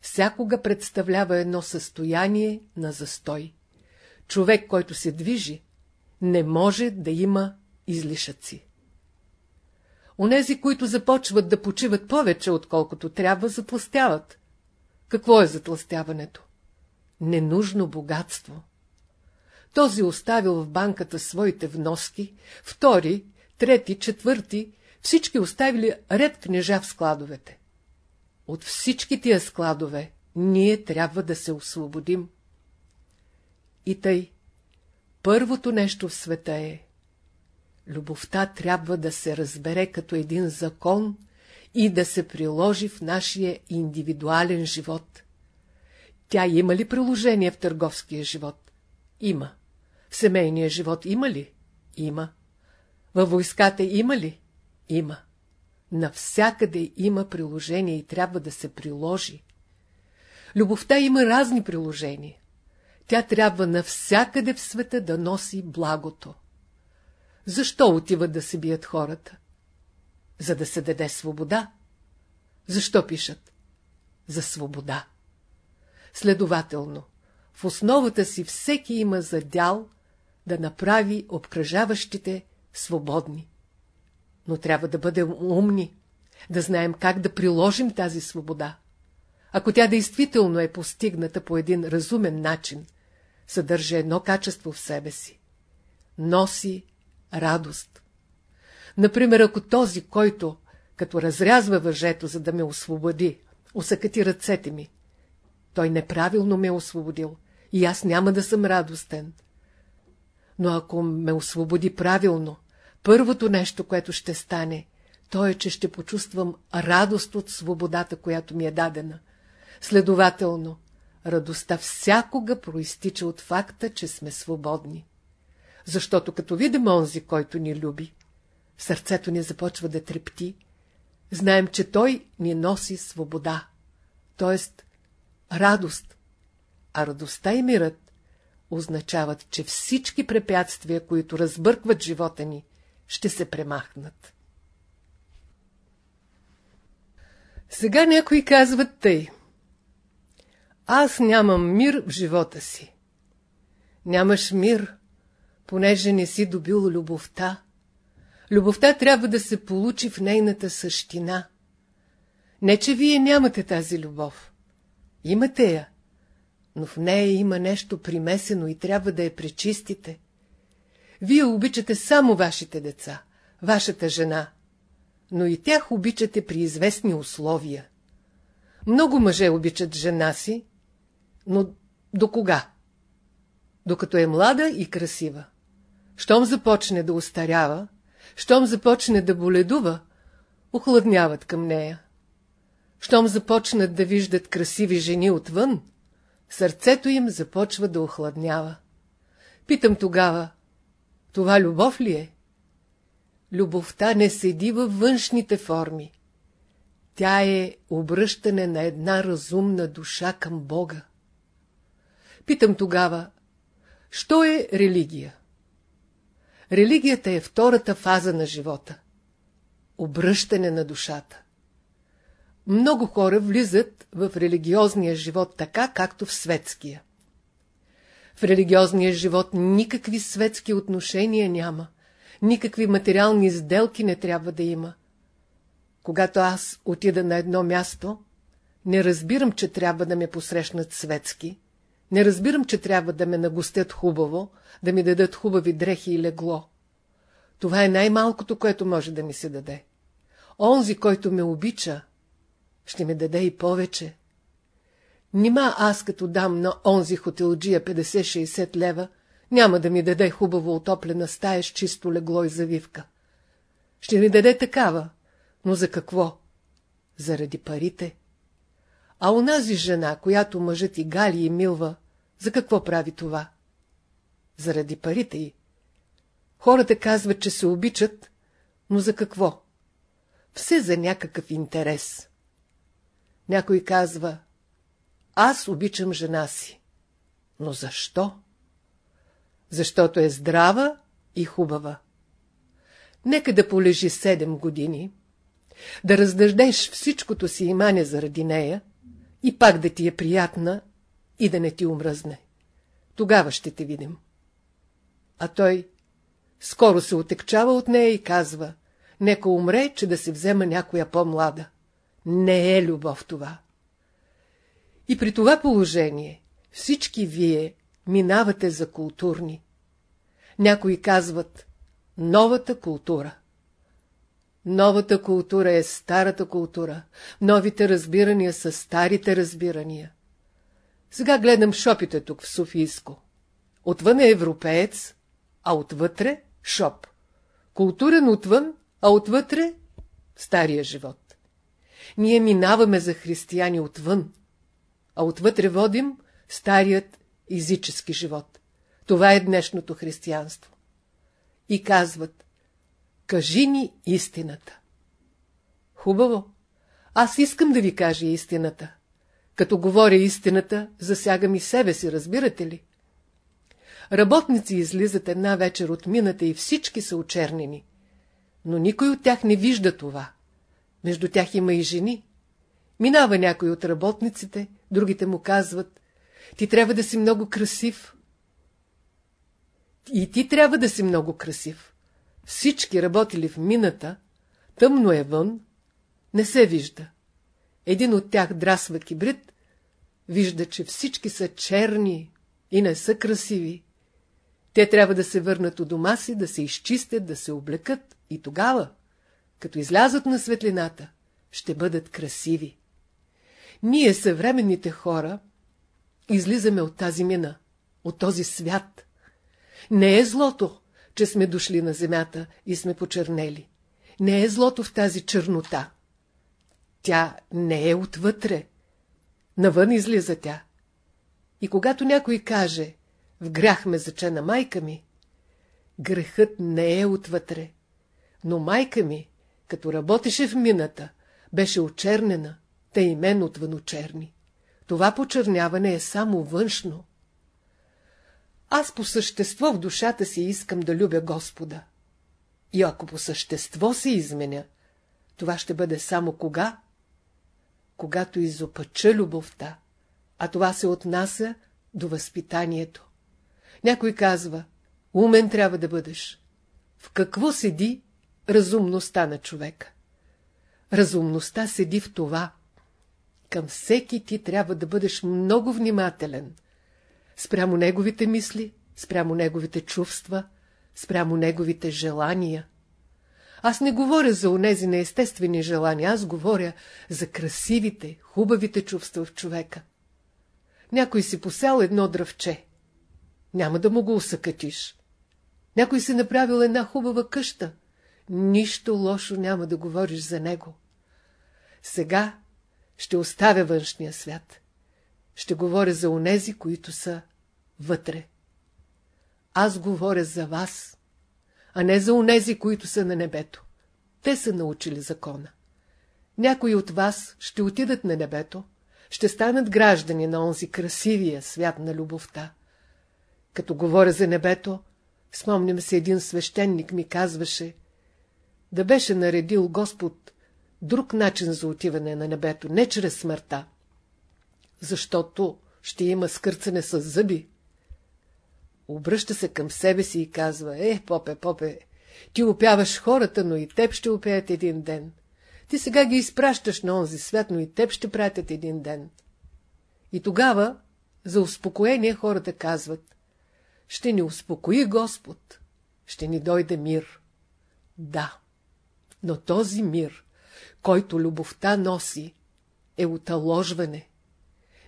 всякога представлява едно състояние на застой. Човек, който се движи, не може да има излишъци. Онези, които започват да почиват повече, отколкото трябва, затластяват. Какво е затластяването? Ненужно богатство. Този оставил в банката своите вноски, втори, трети, четвърти, всички оставили ред книжа в складовете. От всички тия складове ние трябва да се освободим. И тъй, първото нещо в света е любовта трябва да се разбере като един закон и да се приложи в нашия индивидуален живот. Тя има ли приложение в търговския живот? Има. В семейния живот има ли? Има. Във войската има ли? Има. Навсякъде има приложение и трябва да се приложи. Любовта има разни приложения. Тя трябва навсякъде в света да носи благото. Защо отиват да се бият хората? За да се даде свобода. Защо пишат? За свобода. Следователно, в основата си всеки има задял да направи обкръжаващите свободни. Но трябва да бъдем умни, да знаем как да приложим тази свобода. Ако тя действително е постигната по един разумен начин, съдържа едно качество в себе си. Носи радост. Например, ако този, който, като разрязва въжето, за да ме освободи, усъкати ръцете ми, той неправилно ме е освободил и аз няма да съм радостен. Но ако ме освободи правилно, първото нещо, което ще стане, то е, че ще почувствам радост от свободата, която ми е дадена. Следователно, радостта всякога проистича от факта, че сме свободни. Защото като видим онзи, който ни люби, сърцето ни започва да трепти, знаем, че той ни носи свобода, т.е. радост. а радостта и мирът означават, че всички препятствия, които разбъркват живота ни, ще се премахнат. Сега някои казват тъй. Аз нямам мир в живота си. Нямаш мир, понеже не си добил любовта. Любовта трябва да се получи в нейната същина. Не, че вие нямате тази любов. Имате я, но в нея има нещо примесено и трябва да я пречистите. Вие обичате само вашите деца, вашата жена, но и тях обичате при известни условия. Много мъже обичат жена си, но до кога? Докато е млада и красива. Щом започне да устарява, щом започне да боледува, охладняват към нея. Щом започнат да виждат красиви жени отвън, сърцето им започва да охладнява. Питам тогава, това любов ли е? Любовта не седи във външните форми. Тя е обръщане на една разумна душа към Бога. Питам тогава, що е религия? Религията е втората фаза на живота. Обръщане на душата. Много хора влизат в религиозния живот така, както в светския. В религиозния живот никакви светски отношения няма, никакви материални сделки не трябва да има. Когато аз отида на едно място, не разбирам, че трябва да ме посрещнат светски, не разбирам, че трябва да ме нагостят хубаво, да ми дадат хубави дрехи и легло. Това е най-малкото, което може да ми се даде. Онзи, който ме обича, ще ми даде и повече. Нима аз като дам на онзи хотелджия 50-60 лева, няма да ми даде хубаво отоплена стая с чисто легло и завивка. Ще ми даде такава, но за какво? Заради парите. А унази жена, която мъжът и гали и милва, за какво прави това? Заради парите й. Хората казват, че се обичат, но за какво? Все за някакъв интерес. Някой казва, аз обичам жена си. Но защо? Защото е здрава и хубава. Нека да полежи седем години, да раздъждеш всичкото си имане заради нея и пак да ти е приятна и да не ти умръзне. Тогава ще те видим. А той скоро се отекчава от нея и казва, нека умре, че да се взема някоя по-млада. Не е любов това. И при това положение всички вие минавате за културни. Някои казват новата култура. Новата култура е старата култура, новите разбирания са старите разбирания. Сега гледам шопите тук в Софийско. Отвън е европеец, а отвътре шоп. Културен отвън, а отвътре стария живот. Ние минаваме за християни отвън, а отвътре водим старият езически живот. Това е днешното християнство. И казват, кажи ни истината. Хубаво, аз искам да ви кажа истината. Като говоря истината, засягам и себе си, разбирате ли? Работници излизат една вечер от мината и всички са очернени. Но никой от тях не вижда това. Между тях има и жени. Минава някой от работниците, другите му казват, ти трябва да си много красив. И ти трябва да си много красив. Всички работили в мината, тъмно е вън, не се вижда. Един от тях драсва кибрид, вижда, че всички са черни и не са красиви. Те трябва да се върнат у дома си, да се изчистят, да се облекат и тогава, като излязат на светлината, ще бъдат красиви. Ние, съвременните хора, излизаме от тази мина, от този свят. Не е злото, че сме дошли на земята и сме почернели. Не е злото в тази чернота. Тя не е отвътре. Навън излиза тя. И когато някой каже, в грях ме зачена майка ми, грехът не е отвътре. Но майка ми, като работеше в мината, беше очернена, та и мен отвън очерни. това почерняване е само външно. Аз по същество в душата си искам да любя Господа. И ако по същество се изменя, това ще бъде само кога? Когато изопача любовта, а това се отнася до възпитанието. Някой казва, умен трябва да бъдеш. В какво седи разумността на човека? Разумността седи в това. Към всеки ти трябва да бъдеш много внимателен. Спрямо неговите мисли, спрямо неговите чувства, спрямо неговите желания. Аз не говоря за онези неестествени желания, аз говоря за красивите, хубавите чувства в човека. Някой си посял едно дръвче. Няма да му го усъкатиш. Някой си направил една хубава къща. Нищо лошо няма да говориш за него. Сега ще оставя външния свят. Ще говоря за онези, които са вътре. Аз говоря за вас, а не за онези, които са на небето. Те са научили закона. Някои от вас ще отидат на небето, ще станат граждани на онзи красивия свят на любовта. Като говоря за небето, спомням се един свещеник ми казваше, да беше наредил Господ друг начин за отиване на небето, не чрез смъртта, защото ще има скърцане с зъби. Обръща се към себе си и казва, е, попе, попе, ти опяваш хората, но и теб ще опеят един ден. Ти сега ги изпращаш на онзи свят, но и теб ще пратят един ден. И тогава, за успокоение, хората казват, ще ни успокои Господ, ще ни дойде мир. Да, но този мир, който любовта носи, е оталожване.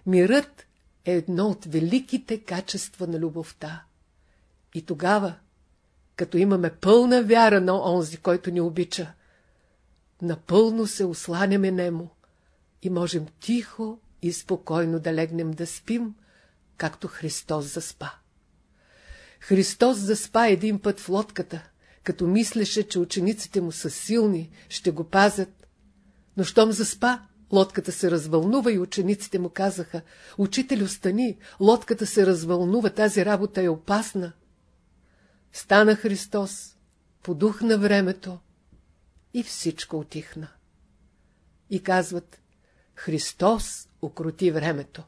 Мирът е едно от великите качества на любовта. И тогава, като имаме пълна вяра на онзи, който ни обича, напълно се осланяме нему и можем тихо и спокойно да легнем да спим, както Христос заспа. Христос заспа един път в лодката, като мислеше, че учениците му са силни, ще го пазят. Но щом заспа, лодката се развълнува и учениците му казаха, «Учителю, стани, лодката се развълнува, тази работа е опасна». Стана Христос, подух на времето и всичко отихна. И казват, Христос укроти времето.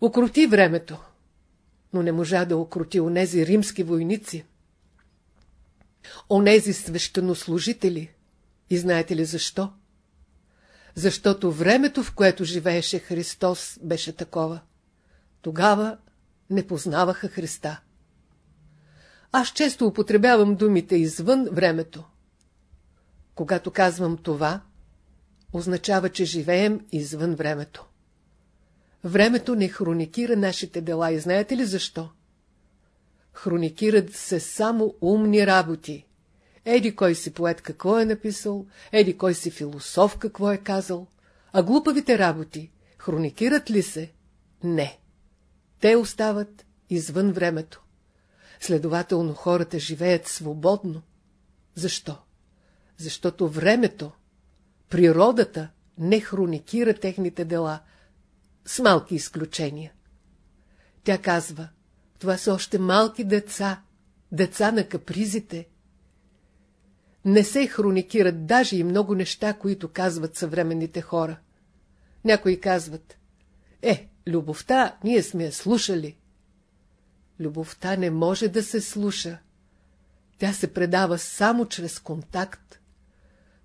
Укроти времето, но не можа да укроти онези римски войници, онези свещенослужители. И знаете ли защо? Защото времето, в което живееше Христос, беше такова. Тогава не познаваха Христа. Аз често употребявам думите извън времето. Когато казвам това, означава, че живеем извън времето. Времето не хроникира нашите дела и знаете ли защо? Хроникират се само умни работи. Еди кой си поет какво е написал, еди кой си философ какво е казал, а глупавите работи хроникират ли се? Не. Те остават извън времето. Следователно хората живеят свободно. Защо? Защото времето, природата не хроникира техните дела, с малки изключения. Тя казва, това са още малки деца, деца на капризите. Не се хроникират даже и много неща, които казват съвременните хора. Някои казват, е, любовта, ние сме я слушали. Любовта не може да се слуша. Тя се предава само чрез контакт,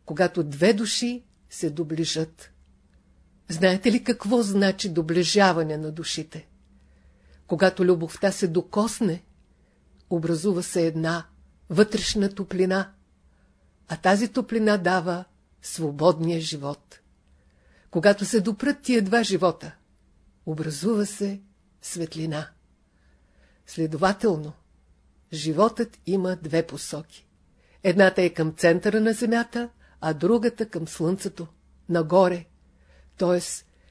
когато две души се доближат. Знаете ли какво значи доближаване на душите? Когато любовта се докосне, образува се една вътрешна топлина, а тази топлина дава свободния живот. Когато се допрат тия два живота, образува се светлина. Следователно, животът има две посоки. Едната е към центъра на Земята, а другата към Слънцето, нагоре. Т.е.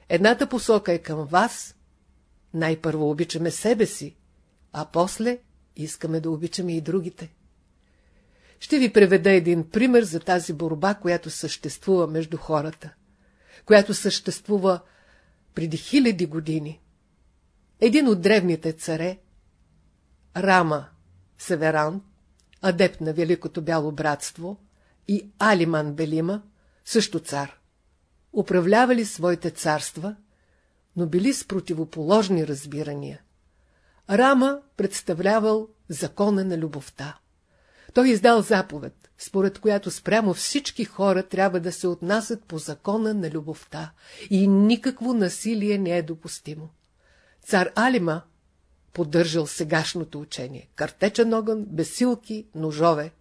едната посока е към вас, най-първо обичаме себе си, а после искаме да обичаме и другите. Ще ви преведа един пример за тази борба, която съществува между хората, която съществува преди хиляди години, един от древните царе, Рама Северан, адепт на Великото Бяло братство, и Алиман Белима, също цар, управлявали своите царства, но били с противоположни разбирания. Рама представлявал закона на любовта. Той издал заповед, според която спрямо всички хора трябва да се отнасят по закона на любовта и никакво насилие не е допустимо. Цар Алима поддържал сегашното учение. Картечен огън, бесилки, ножове.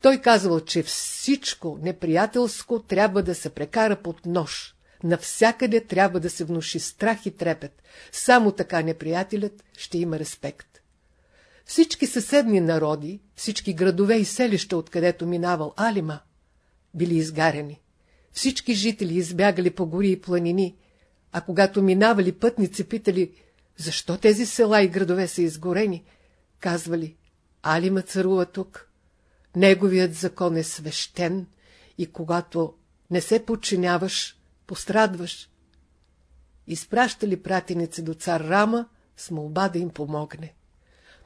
Той казал, че всичко неприятелско трябва да се прекара под нож. Навсякъде трябва да се внуши страх и трепет. Само така неприятелят ще има респект. Всички съседни народи, всички градове и селища, откъдето минавал Алима, били изгарени. Всички жители избягали по гори и планини, а когато минавали пътници, питали, защо тези села и градове са изгорени, казвали, Алима царува тук. Неговият закон е свещен и когато не се подчиняваш, пострадваш. Изпращали пратеници до цар Рама с молба да им помогне.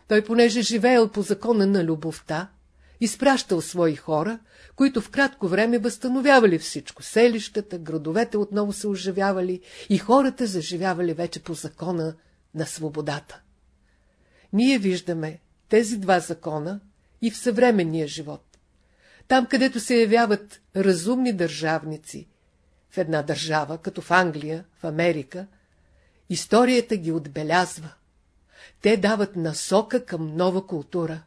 Той, понеже живеел по закона на любовта, изпращал свои хора, които в кратко време възстановявали всичко. Селищата, градовете отново се оживявали и хората заживявали вече по закона на свободата. Ние виждаме тези два закона и в съвременния живот. Там, където се явяват разумни държавници, в една държава, като в Англия, в Америка, историята ги отбелязва. Те дават насока към нова култура.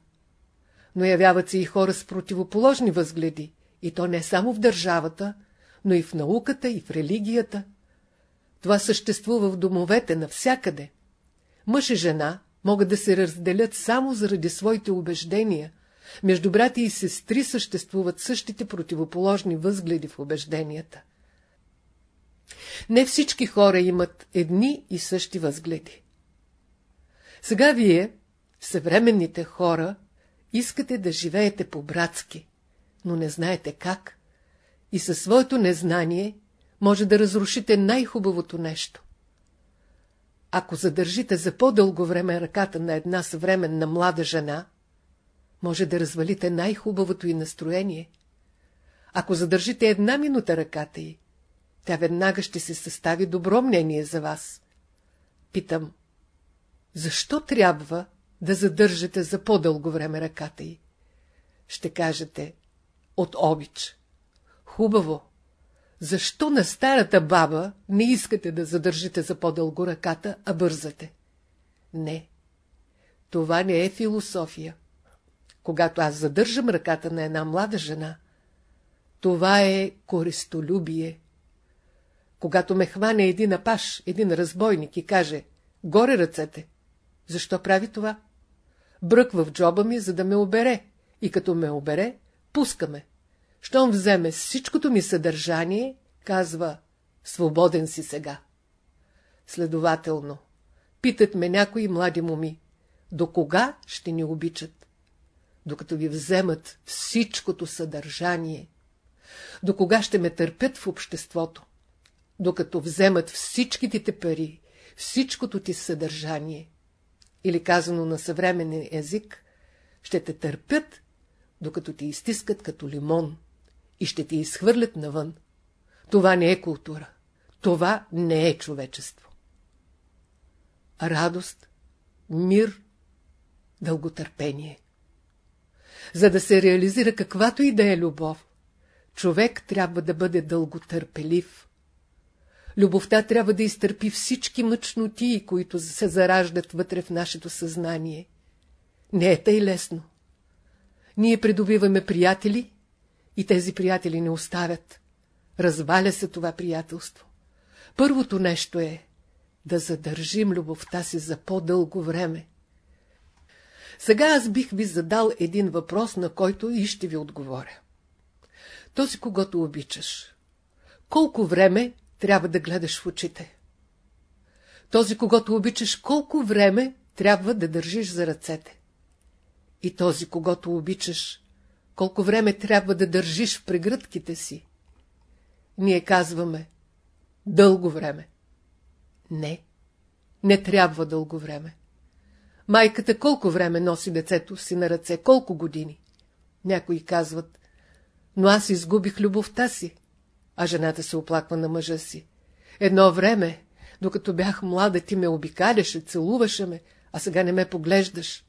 Но явяват се и хора с противоположни възгледи, и то не само в държавата, но и в науката, и в религията. Това съществува в домовете навсякъде. Мъж и жена могат да се разделят само заради своите убеждения. Между брати и сестри съществуват същите противоположни възгледи в убежденията. Не всички хора имат едни и същи възгледи. Сега вие, съвременните хора, искате да живеете по-братски, но не знаете как. И със своето незнание може да разрушите най-хубавото нещо. Ако задържите за по-дълго време ръката на една съвременна млада жена, може да развалите най-хубавото и настроение. Ако задържите една минута ръката й, тя веднага ще се състави добро мнение за вас. Питам, защо трябва да задържате за по-дълго време ръката й? Ще кажете, от обич. Хубаво. Защо на старата баба не искате да задържите за по-дълго ръката, а бързате? Не. Това не е философия. Когато аз задържам ръката на една млада жена, това е користолюбие. Когато ме хване един апаш, един разбойник и каже «Горе ръцете», защо прави това? Бръква в джоба ми, за да ме обере, и като ме обере, пускаме. Щом вземе всичкото ми съдържание, казва «Свободен си сега». Следователно, питат ме някои млади моми, до кога ще ни обичат? Докато ви вземат всичкото съдържание. До кога ще ме търпят в обществото? Докато вземат всичките ти пари, всичкото ти съдържание или казано на съвременен език, ще те търпят, докато ти изтискат като лимон и ще ти изхвърлят навън. Това не е култура. Това не е човечество. Радост, мир, дълготърпение. За да се реализира каквато и да е любов, човек трябва да бъде дълготърпелив, Любовта трябва да изтърпи всички мъчноти, които се зараждат вътре в нашето съзнание. Не е тъй лесно. Ние придобиваме приятели и тези приятели не оставят. Разваля се това приятелство. Първото нещо е да задържим любовта си за по-дълго време. Сега аз бих ви задал един въпрос, на който и ще ви отговоря. Този, когато обичаш, колко време трябва да гледаш в очите. Този, когато обичаш, колко време трябва да държиш за ръцете. И този, когато обичаш, колко време трябва да държиш в прегръдките си. Ние казваме, дълго време. Не, не трябва дълго време. Майката колко време носи децето си на ръце, колко години? Някои казват, но аз изгубих любовта си, а жената се оплаква на мъжа си. Едно време, докато бях млада, ти ме обикаляше, целуваше ме, а сега не ме поглеждаш.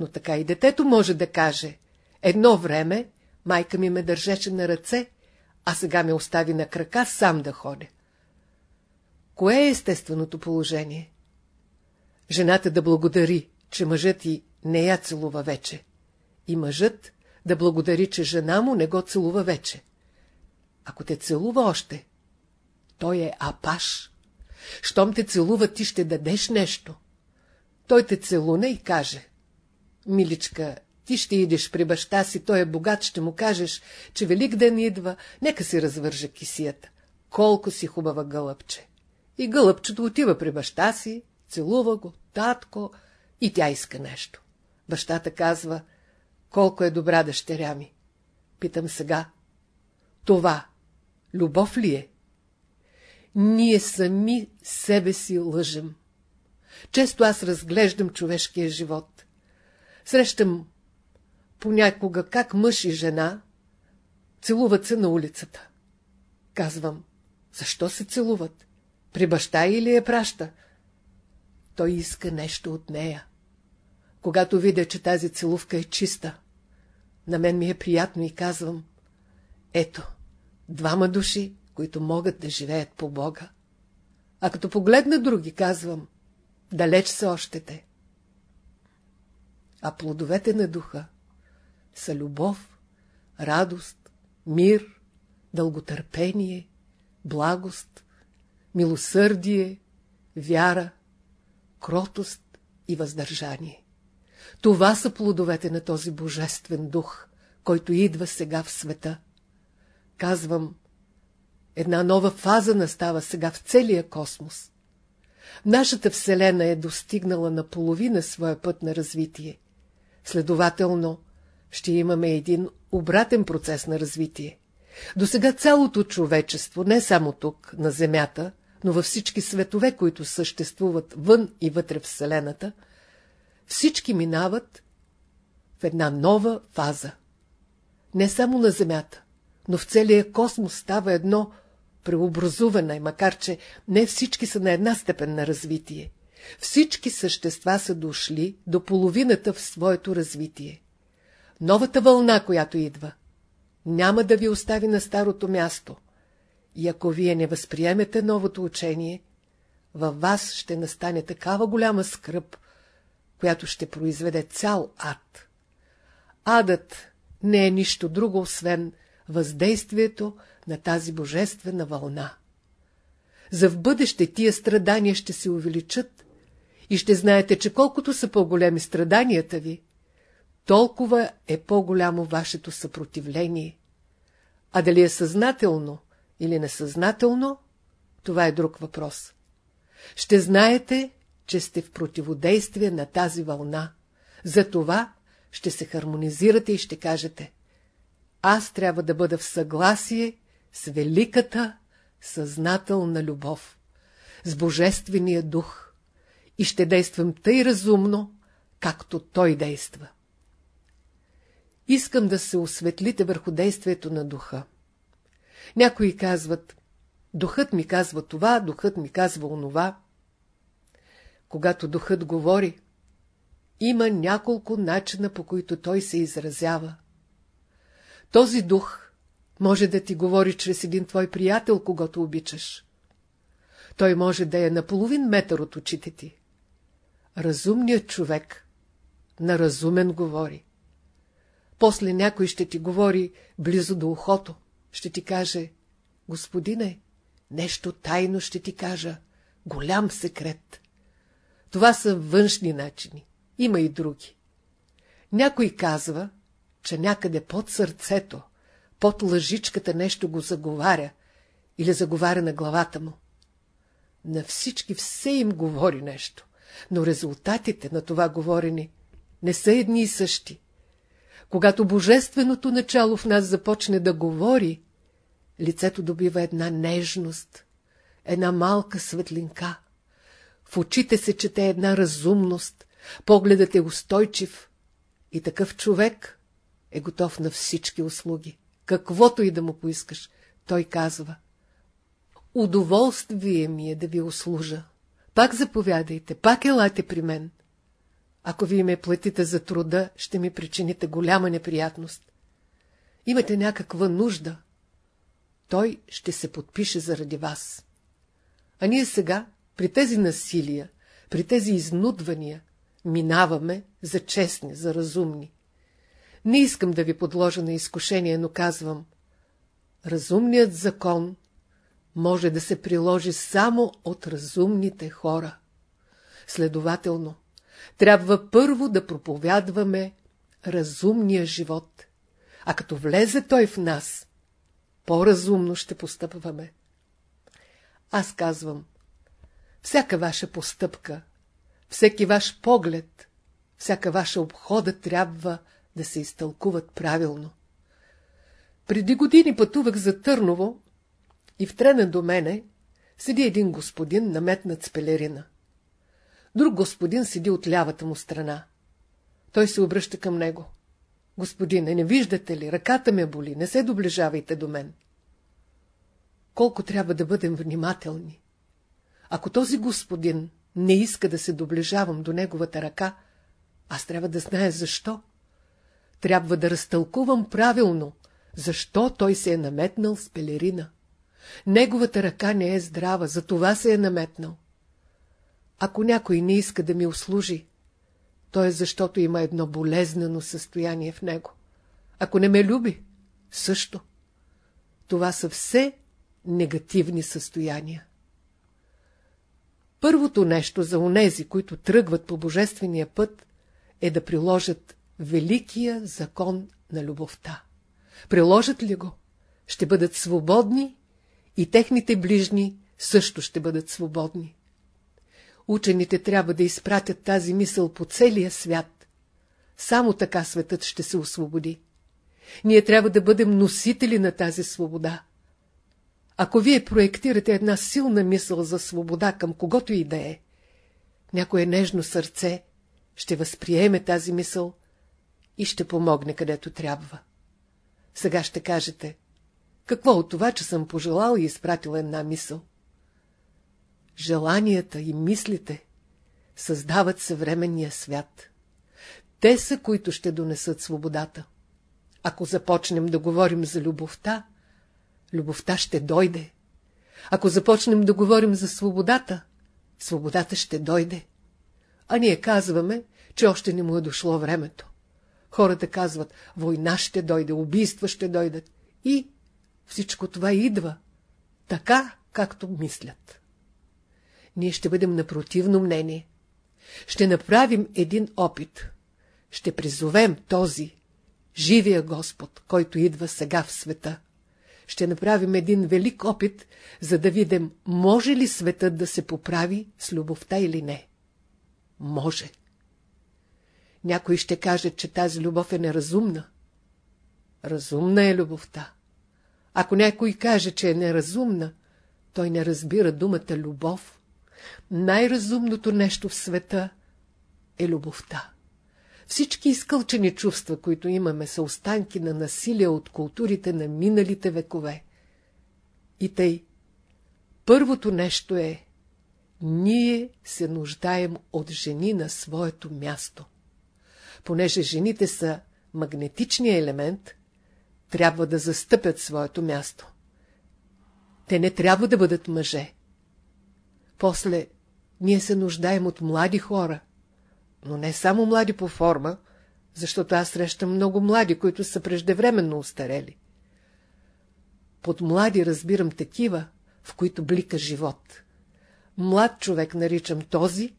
Но така и детето може да каже. Едно време майка ми ме държеше на ръце, а сега ме остави на крака сам да ходя. Кое е естественото положение? Жената да благодари, че мъжът й не я целува вече. И мъжът да благодари, че жена му не го целува вече. Ако те целува още, той е апаш. Щом те целува, ти ще дадеш нещо. Той те целуне и каже. Миличка, ти ще идеш при баща си, той е богат, ще му кажеш, че велик ден идва, нека си развържа кисията. Колко си хубава гълъбче. И гълъбчето отива при баща си, целува го, татко, и тя иска нещо. Бащата казва, колко е добра дъщеря ми. Питам сега, това любов ли е? Ние сами себе си лъжем. Често аз разглеждам човешкия живот. Срещам понякога как мъж и жена целуват се на улицата. Казвам, защо се целуват? При баща или я праща? Той иска нещо от нея. Когато видя, че тази целувка е чиста, на мен ми е приятно и казвам, ето, двама души, които могат да живеят по Бога. А като погледна други, казвам, далеч са още те. А плодовете на духа са любов, радост, мир, дълготърпение, благост, милосърдие, вяра, кротост и въздържание. Това са плодовете на този божествен дух, който идва сега в света. Казвам, една нова фаза настава сега в целия космос. Нашата Вселена е достигнала на половина своя път на развитие. Следователно, ще имаме един обратен процес на развитие. До сега цялото човечество, не само тук, на Земята, но във всички светове, които съществуват вън и вътре в Вселената, всички минават в една нова фаза. Не само на Земята, но в целия космос става едно преобразуване, макар че не всички са на една степен на развитие. Всички същества са дошли до половината в своето развитие. Новата вълна, която идва, няма да ви остави на старото място. И ако вие не възприемете новото учение, във вас ще настане такава голяма скръп, която ще произведе цял ад. Адът не е нищо друго, освен въздействието на тази божествена вълна. За в бъдеще тия страдания ще се увеличат и ще знаете, че колкото са по-големи страданията ви, толкова е по-голямо вашето съпротивление. А дали е съзнателно или несъзнателно, това е друг въпрос. Ще знаете, че сте в противодействие на тази вълна. За това ще се хармонизирате и ще кажете Аз трябва да бъда в съгласие с великата съзнателна любов, с Божествения дух и ще действам тъй разумно, както той действа. Искам да се осветлите върху действието на духа. Някои казват, духът ми казва това, духът ми казва онова. Когато духът говори, има няколко начина, по които той се изразява. Този дух може да ти говори чрез един твой приятел, когато обичаш. Той може да е на половин метър от очите ти. Разумният човек на разумен говори. После някой ще ти говори близо до ухото, ще ти каже, господине, нещо тайно ще ти кажа, голям секрет. Това са външни начини, има и други. Някой казва, че някъде под сърцето, под лъжичката нещо го заговаря или заговаря на главата му. На всички все им говори нещо, но резултатите на това говорене не са едни и същи. Когато божественото начало в нас започне да говори, лицето добива една нежност, една малка светлинка. В очите се чете една разумност, погледът е устойчив и такъв човек е готов на всички услуги. Каквото и да му поискаш, той казва. Удоволствие ми е да ви услужа. Пак заповядайте, пак елате при мен. Ако вие ме платите за труда, ще ми причините голяма неприятност. Имате някаква нужда. Той ще се подпише заради вас. А ние сега, при тези насилия, при тези изнудвания, минаваме за честни, за разумни. Не искам да ви подложа на изкушение, но казвам, разумният закон може да се приложи само от разумните хора. Следователно, трябва първо да проповядваме разумния живот, а като влезе той в нас, по-разумно ще постъпваме. Аз казвам, всяка ваша постъпка, всеки ваш поглед, всяка ваша обхода трябва да се изтълкуват правилно. Преди години пътувах за Търново и в трена до мене седи един господин, наметнат с пелерина. Друг господин седи от лявата му страна. Той се обръща към него. Господине, не виждате ли, ръката ме боли, не се доближавайте до мен. Колко трябва да бъдем внимателни. Ако този господин не иска да се доближавам до неговата ръка, аз трябва да зная защо. Трябва да разтълкувам правилно, защо той се е наметнал с пелерина. Неговата ръка не е здрава, за това се е наметнал. Ако някой не иска да ми услужи, то е защото има едно болезнено състояние в него. Ако не ме люби, също. Това са все негативни състояния. Първото нещо за онези, които тръгват по божествения път, е да приложат великия закон на любовта. Приложат ли го, ще бъдат свободни и техните ближни също ще бъдат свободни. Учените трябва да изпратят тази мисъл по целия свят. Само така светът ще се освободи. Ние трябва да бъдем носители на тази свобода. Ако вие проектирате една силна мисъл за свобода към когото и да е, някое нежно сърце ще възприеме тази мисъл и ще помогне където трябва. Сега ще кажете, какво от това, че съм пожелал и изпратил една мисъл? Желанията и мислите създават съвременния свят. Те са, които ще донесат свободата. Ако започнем да говорим за любовта, любовта ще дойде. Ако започнем да говорим за свободата, свободата ще дойде. А ние казваме, че още не му е дошло времето. Хората казват, война ще дойде, убийства ще дойдат. И всичко това идва, така, както мислят. Ние ще бъдем на противно мнение. Ще направим един опит. Ще призовем този, живия Господ, който идва сега в света. Ще направим един велик опит, за да видим, може ли светът да се поправи с любовта или не. Може. Някой ще каже, че тази любов е неразумна. Разумна е любовта. Ако някой каже, че е неразумна, той не разбира думата любов. Най-разумното нещо в света е любовта. Всички изкълчени чувства, които имаме, са останки на насилие от културите на миналите векове. И тъй, първото нещо е, ние се нуждаем от жени на своето място. Понеже жените са магнетичния елемент, трябва да застъпят своето място. Те не трябва да бъдат мъже. После ние се нуждаем от млади хора, но не само млади по форма, защото аз срещам много млади, които са преждевременно устарели. Под млади разбирам такива, в които блика живот. Млад човек наричам този,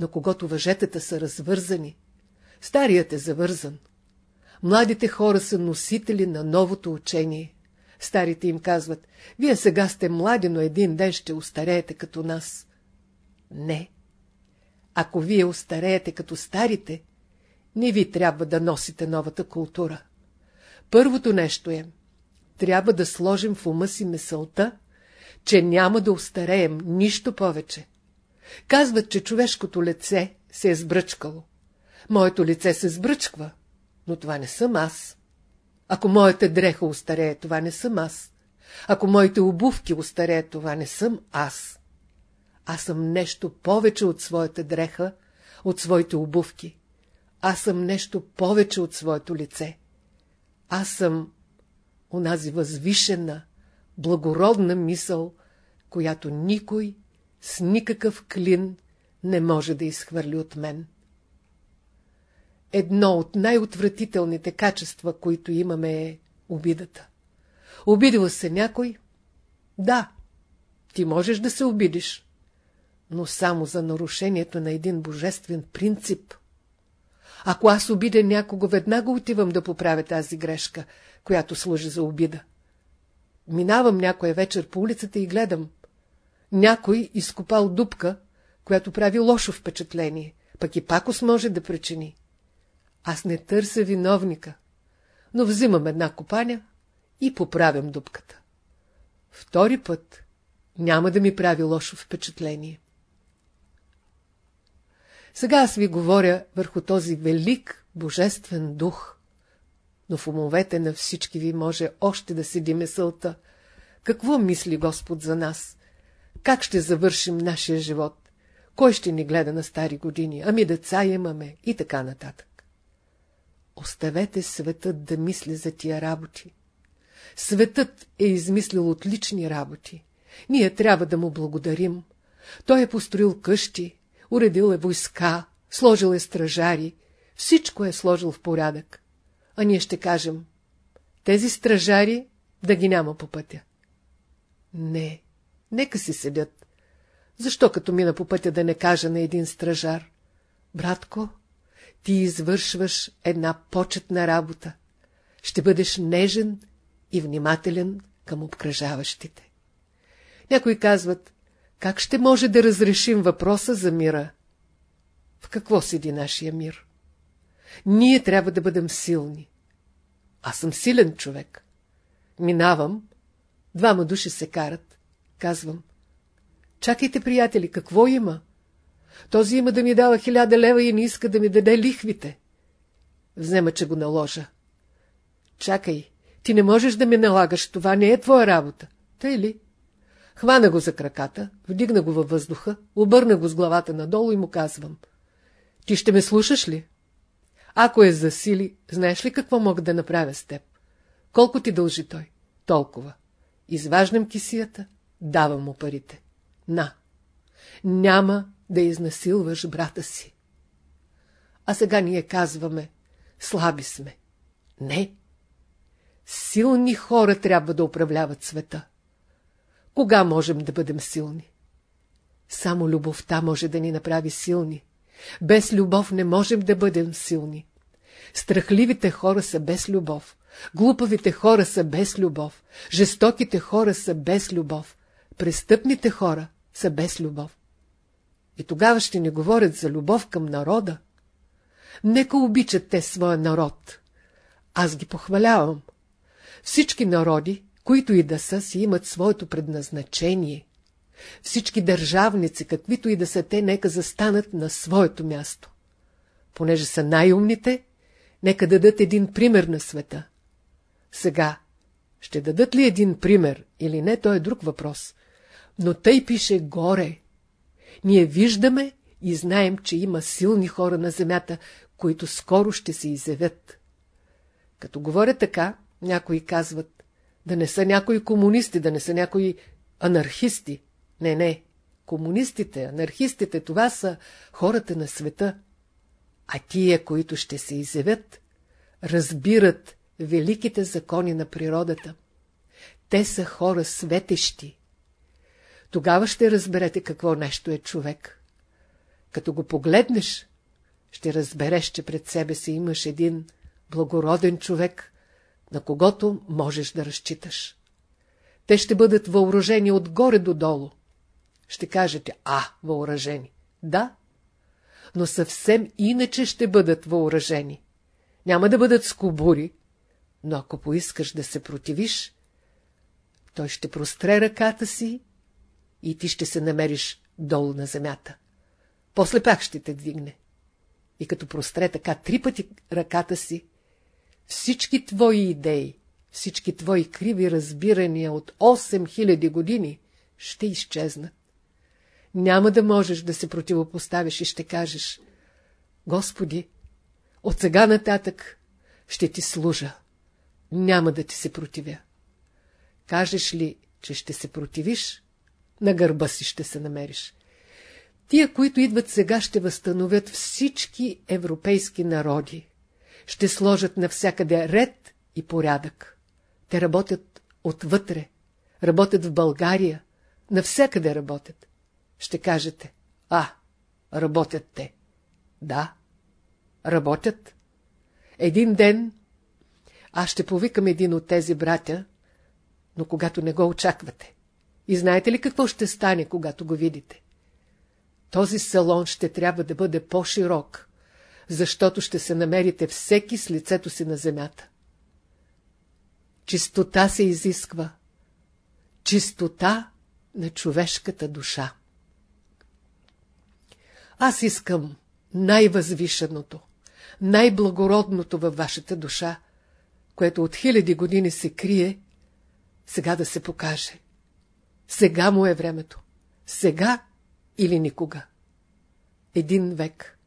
на когото въжетата са развързани. Старият е завързан. Младите хора са носители на новото учение. Старите им казват, вие сега сте млади, но един ден ще устареете като нас. Не. Ако вие устареете като старите, не ви трябва да носите новата култура. Първото нещо е, трябва да сложим в ума си мисълта, че няма да устареем нищо повече. Казват, че човешкото лице се е сбръчкало. Моето лице се сбръчква, но това не съм аз. Ако моята дреха устарее, това не съм аз. Ако моите обувки устареят, това не съм аз. Аз съм нещо повече от своята дреха, от своите обувки. Аз съм нещо повече от своето лице. Аз съм онази възвишена, благородна мисъл, която никой с никакъв клин не може да изхвърли от мен. Едно от най-отвратителните качества, които имаме е обидата. Обидил се някой? Да, ти можеш да се обидиш, но само за нарушението на един божествен принцип. Ако аз обидя някого, веднага отивам да поправя тази грешка, която служи за обида. Минавам някоя вечер по улицата и гледам. Някой изкопал дупка, която прави лошо впечатление, пък и пакос може да причини. Аз не търся виновника, но взимам една копаня и поправям дупката. Втори път няма да ми прави лошо впечатление. Сега аз ви говоря върху този велик божествен дух, но в умовете на всички ви може още да седи мисълта. Какво мисли Господ за нас? Как ще завършим нашия живот? Кой ще ни гледа на стари години? Ами деца имаме и така нататък. Оставете светът да мисли за тия работи. Светът е измислил отлични работи. Ние трябва да му благодарим. Той е построил къщи, уредил е войска, сложил е стражари, всичко е сложил в порядък. А ние ще кажем, тези стражари да ги няма по пътя. Не, нека си седят. Защо като мина по пътя да не кажа на един стражар? Братко, ти извършваш една почетна работа. Ще бъдеш нежен и внимателен към обкръжаващите. Някои казват, как ще може да разрешим въпроса за мира? В какво седи нашия мир? Ние трябва да бъдем силни. Аз съм силен човек. Минавам, двама души се карат. Казвам, чакайте, приятели, какво има? Този има да ми дава хиляда лева и не иска да ми даде лихвите. Взема, че го наложа. Чакай, ти не можеш да ми налагаш, това не е твоя работа. Тъй ли? Хвана го за краката, вдигна го във въздуха, обърна го с главата надолу и му казвам. Ти ще ме слушаш ли? Ако е за сили, знаеш ли какво мога да направя с теб? Колко ти дължи той? Толкова. Изваждам кисията, давам му парите. На. Няма да изнасилваш брата си. А сега ние казваме, слаби сме. Не. Силни хора трябва да управляват света. Кога можем да бъдем силни? Само любовта може да ни направи силни. Без любов не можем да бъдем силни. Страхливите хора са без любов. Глупавите хора са без любов. Жестоките хора са без любов. Престъпните хора са без любов. И тогава ще ни говорят за любов към народа. Нека обичат те своя народ. Аз ги похвалявам. Всички народи, които и да са, си имат своето предназначение. Всички държавници, каквито и да са те, нека застанат на своето място. Понеже са най-умните, нека дадат един пример на света. Сега, ще дадат ли един пример или не, то е друг въпрос. Но тъй пише горе. Ние виждаме и знаем, че има силни хора на земята, които скоро ще се изявят. Като говоря така, някои казват, да не са някои комунисти, да не са някои анархисти. Не, не. Комунистите, анархистите, това са хората на света. А тия, които ще се изявят, разбират великите закони на природата. Те са хора светещи. Тогава ще разберете какво нещо е човек. Като го погледнеш, ще разбереш, че пред себе си имаш един благороден човек, на когото можеш да разчиташ. Те ще бъдат въоръжени отгоре до долу. Ще кажете, а, въоръжени. Да, но съвсем иначе ще бъдат въоръжени. Няма да бъдат скобури, но ако поискаш да се противиш, той ще простре ръката си и ти ще се намериш долу на земята. После пак ще те дигне. И като простре така три пъти ръката си, всички твои идеи, всички твои криви разбирания от 8000 години ще изчезнат. Няма да можеш да се противопоставиш и ще кажеш, Господи, от сега нататък ще ти служа, няма да ти се противя. Кажеш ли, че ще се противиш, на гърба си ще се намериш. Тия, които идват сега, ще възстановят всички европейски народи. Ще сложат навсякъде ред и порядък. Те работят отвътре, работят в България, навсякъде работят. Ще кажете, а, работят те. Да, работят. Един ден аз ще повикам един от тези братя, но когато не го очаквате. И знаете ли какво ще стане, когато го видите? Този салон ще трябва да бъде по-широк, защото ще се намерите всеки с лицето си на земята. Чистота се изисква. Чистота на човешката душа. Аз искам най-възвишеното, най-благородното във вашата душа, което от хиляди години се крие, сега да се покаже. Сега му е времето. Сега или никога. Един век,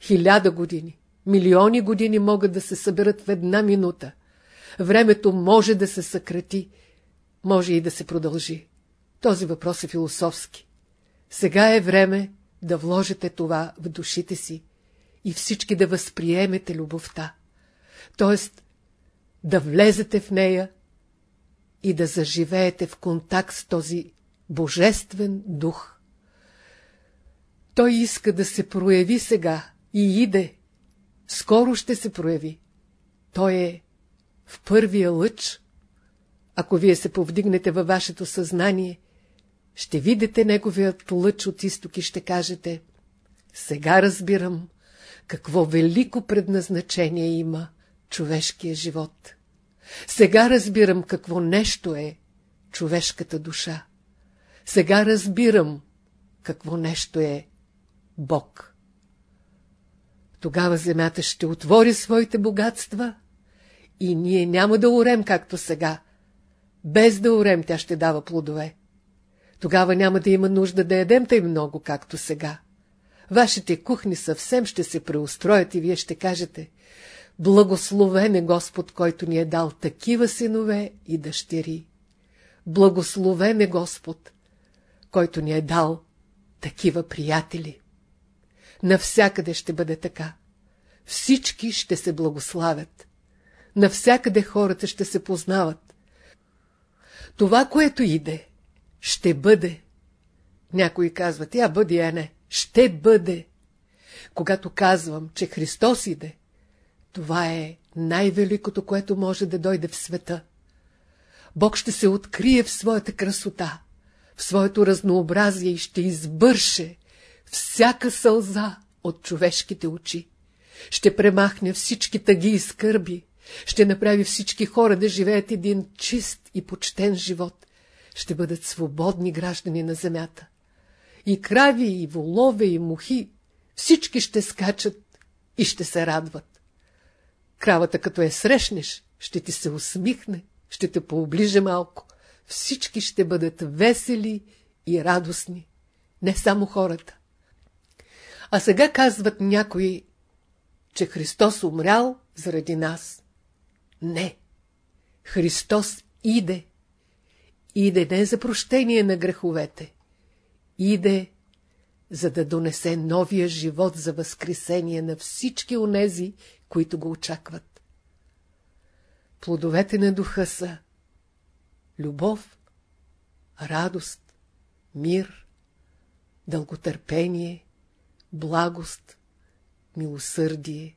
хиляда години, милиони години могат да се съберат в една минута. Времето може да се съкрати, може и да се продължи. Този въпрос е философски. Сега е време да вложите това в душите си и всички да възприемете любовта. Тоест, да влезете в нея и да заживеете в контакт с този божествен дух. Той иска да се прояви сега и иде. Скоро ще се прояви. Той е в първия лъч. Ако вие се повдигнете във вашето съзнание, ще видите неговият лъч от изток и ще кажете Сега разбирам какво велико предназначение има човешкия живот. Сега разбирам какво нещо е човешката душа. Сега разбирам какво нещо е Бог. Тогава земята ще отвори своите богатства и ние няма да урем както сега. Без да урем тя ще дава плодове. Тогава няма да има нужда да ядем тъй много, както сега. Вашите кухни съвсем ще се преустроят и вие ще кажете Благословен е Господ, който ни е дал такива синове и дъщери. Благословен е Господ, който ни е дал такива приятели. Навсякъде ще бъде така. Всички ще се благославят. Навсякъде хората ще се познават. Това, което иде, ще бъде. Някои казват, я бъде, а не. Ще бъде. Когато казвам, че Христос иде, това е най-великото, което може да дойде в света. Бог ще се открие в своята красота, в своето разнообразие и ще избърше всяка сълза от човешките очи. Ще премахне всички тъги и скърби, ще направи всички хора да живеят един чист и почтен живот, ще бъдат свободни граждани на земята. И крави, и волове, и мухи, всички ще скачат и ще се радват. Кравата, като я срещнеш, ще ти се усмихне, ще те пооближе малко. Всички ще бъдат весели и радостни, не само хората. А сега казват някои, че Христос умрял заради нас. Не, Христос иде. Иде не за прощение на греховете. Иде, за да донесе новия живот за възкресение на всички онези, които го очакват. Плодовете на духа са любов, радост, мир, дълготърпение, благост, милосърдие,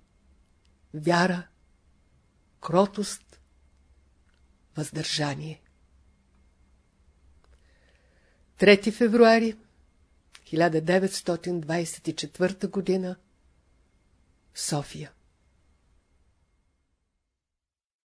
вяра, кротост, въздържание. 3 февруари 1924 година София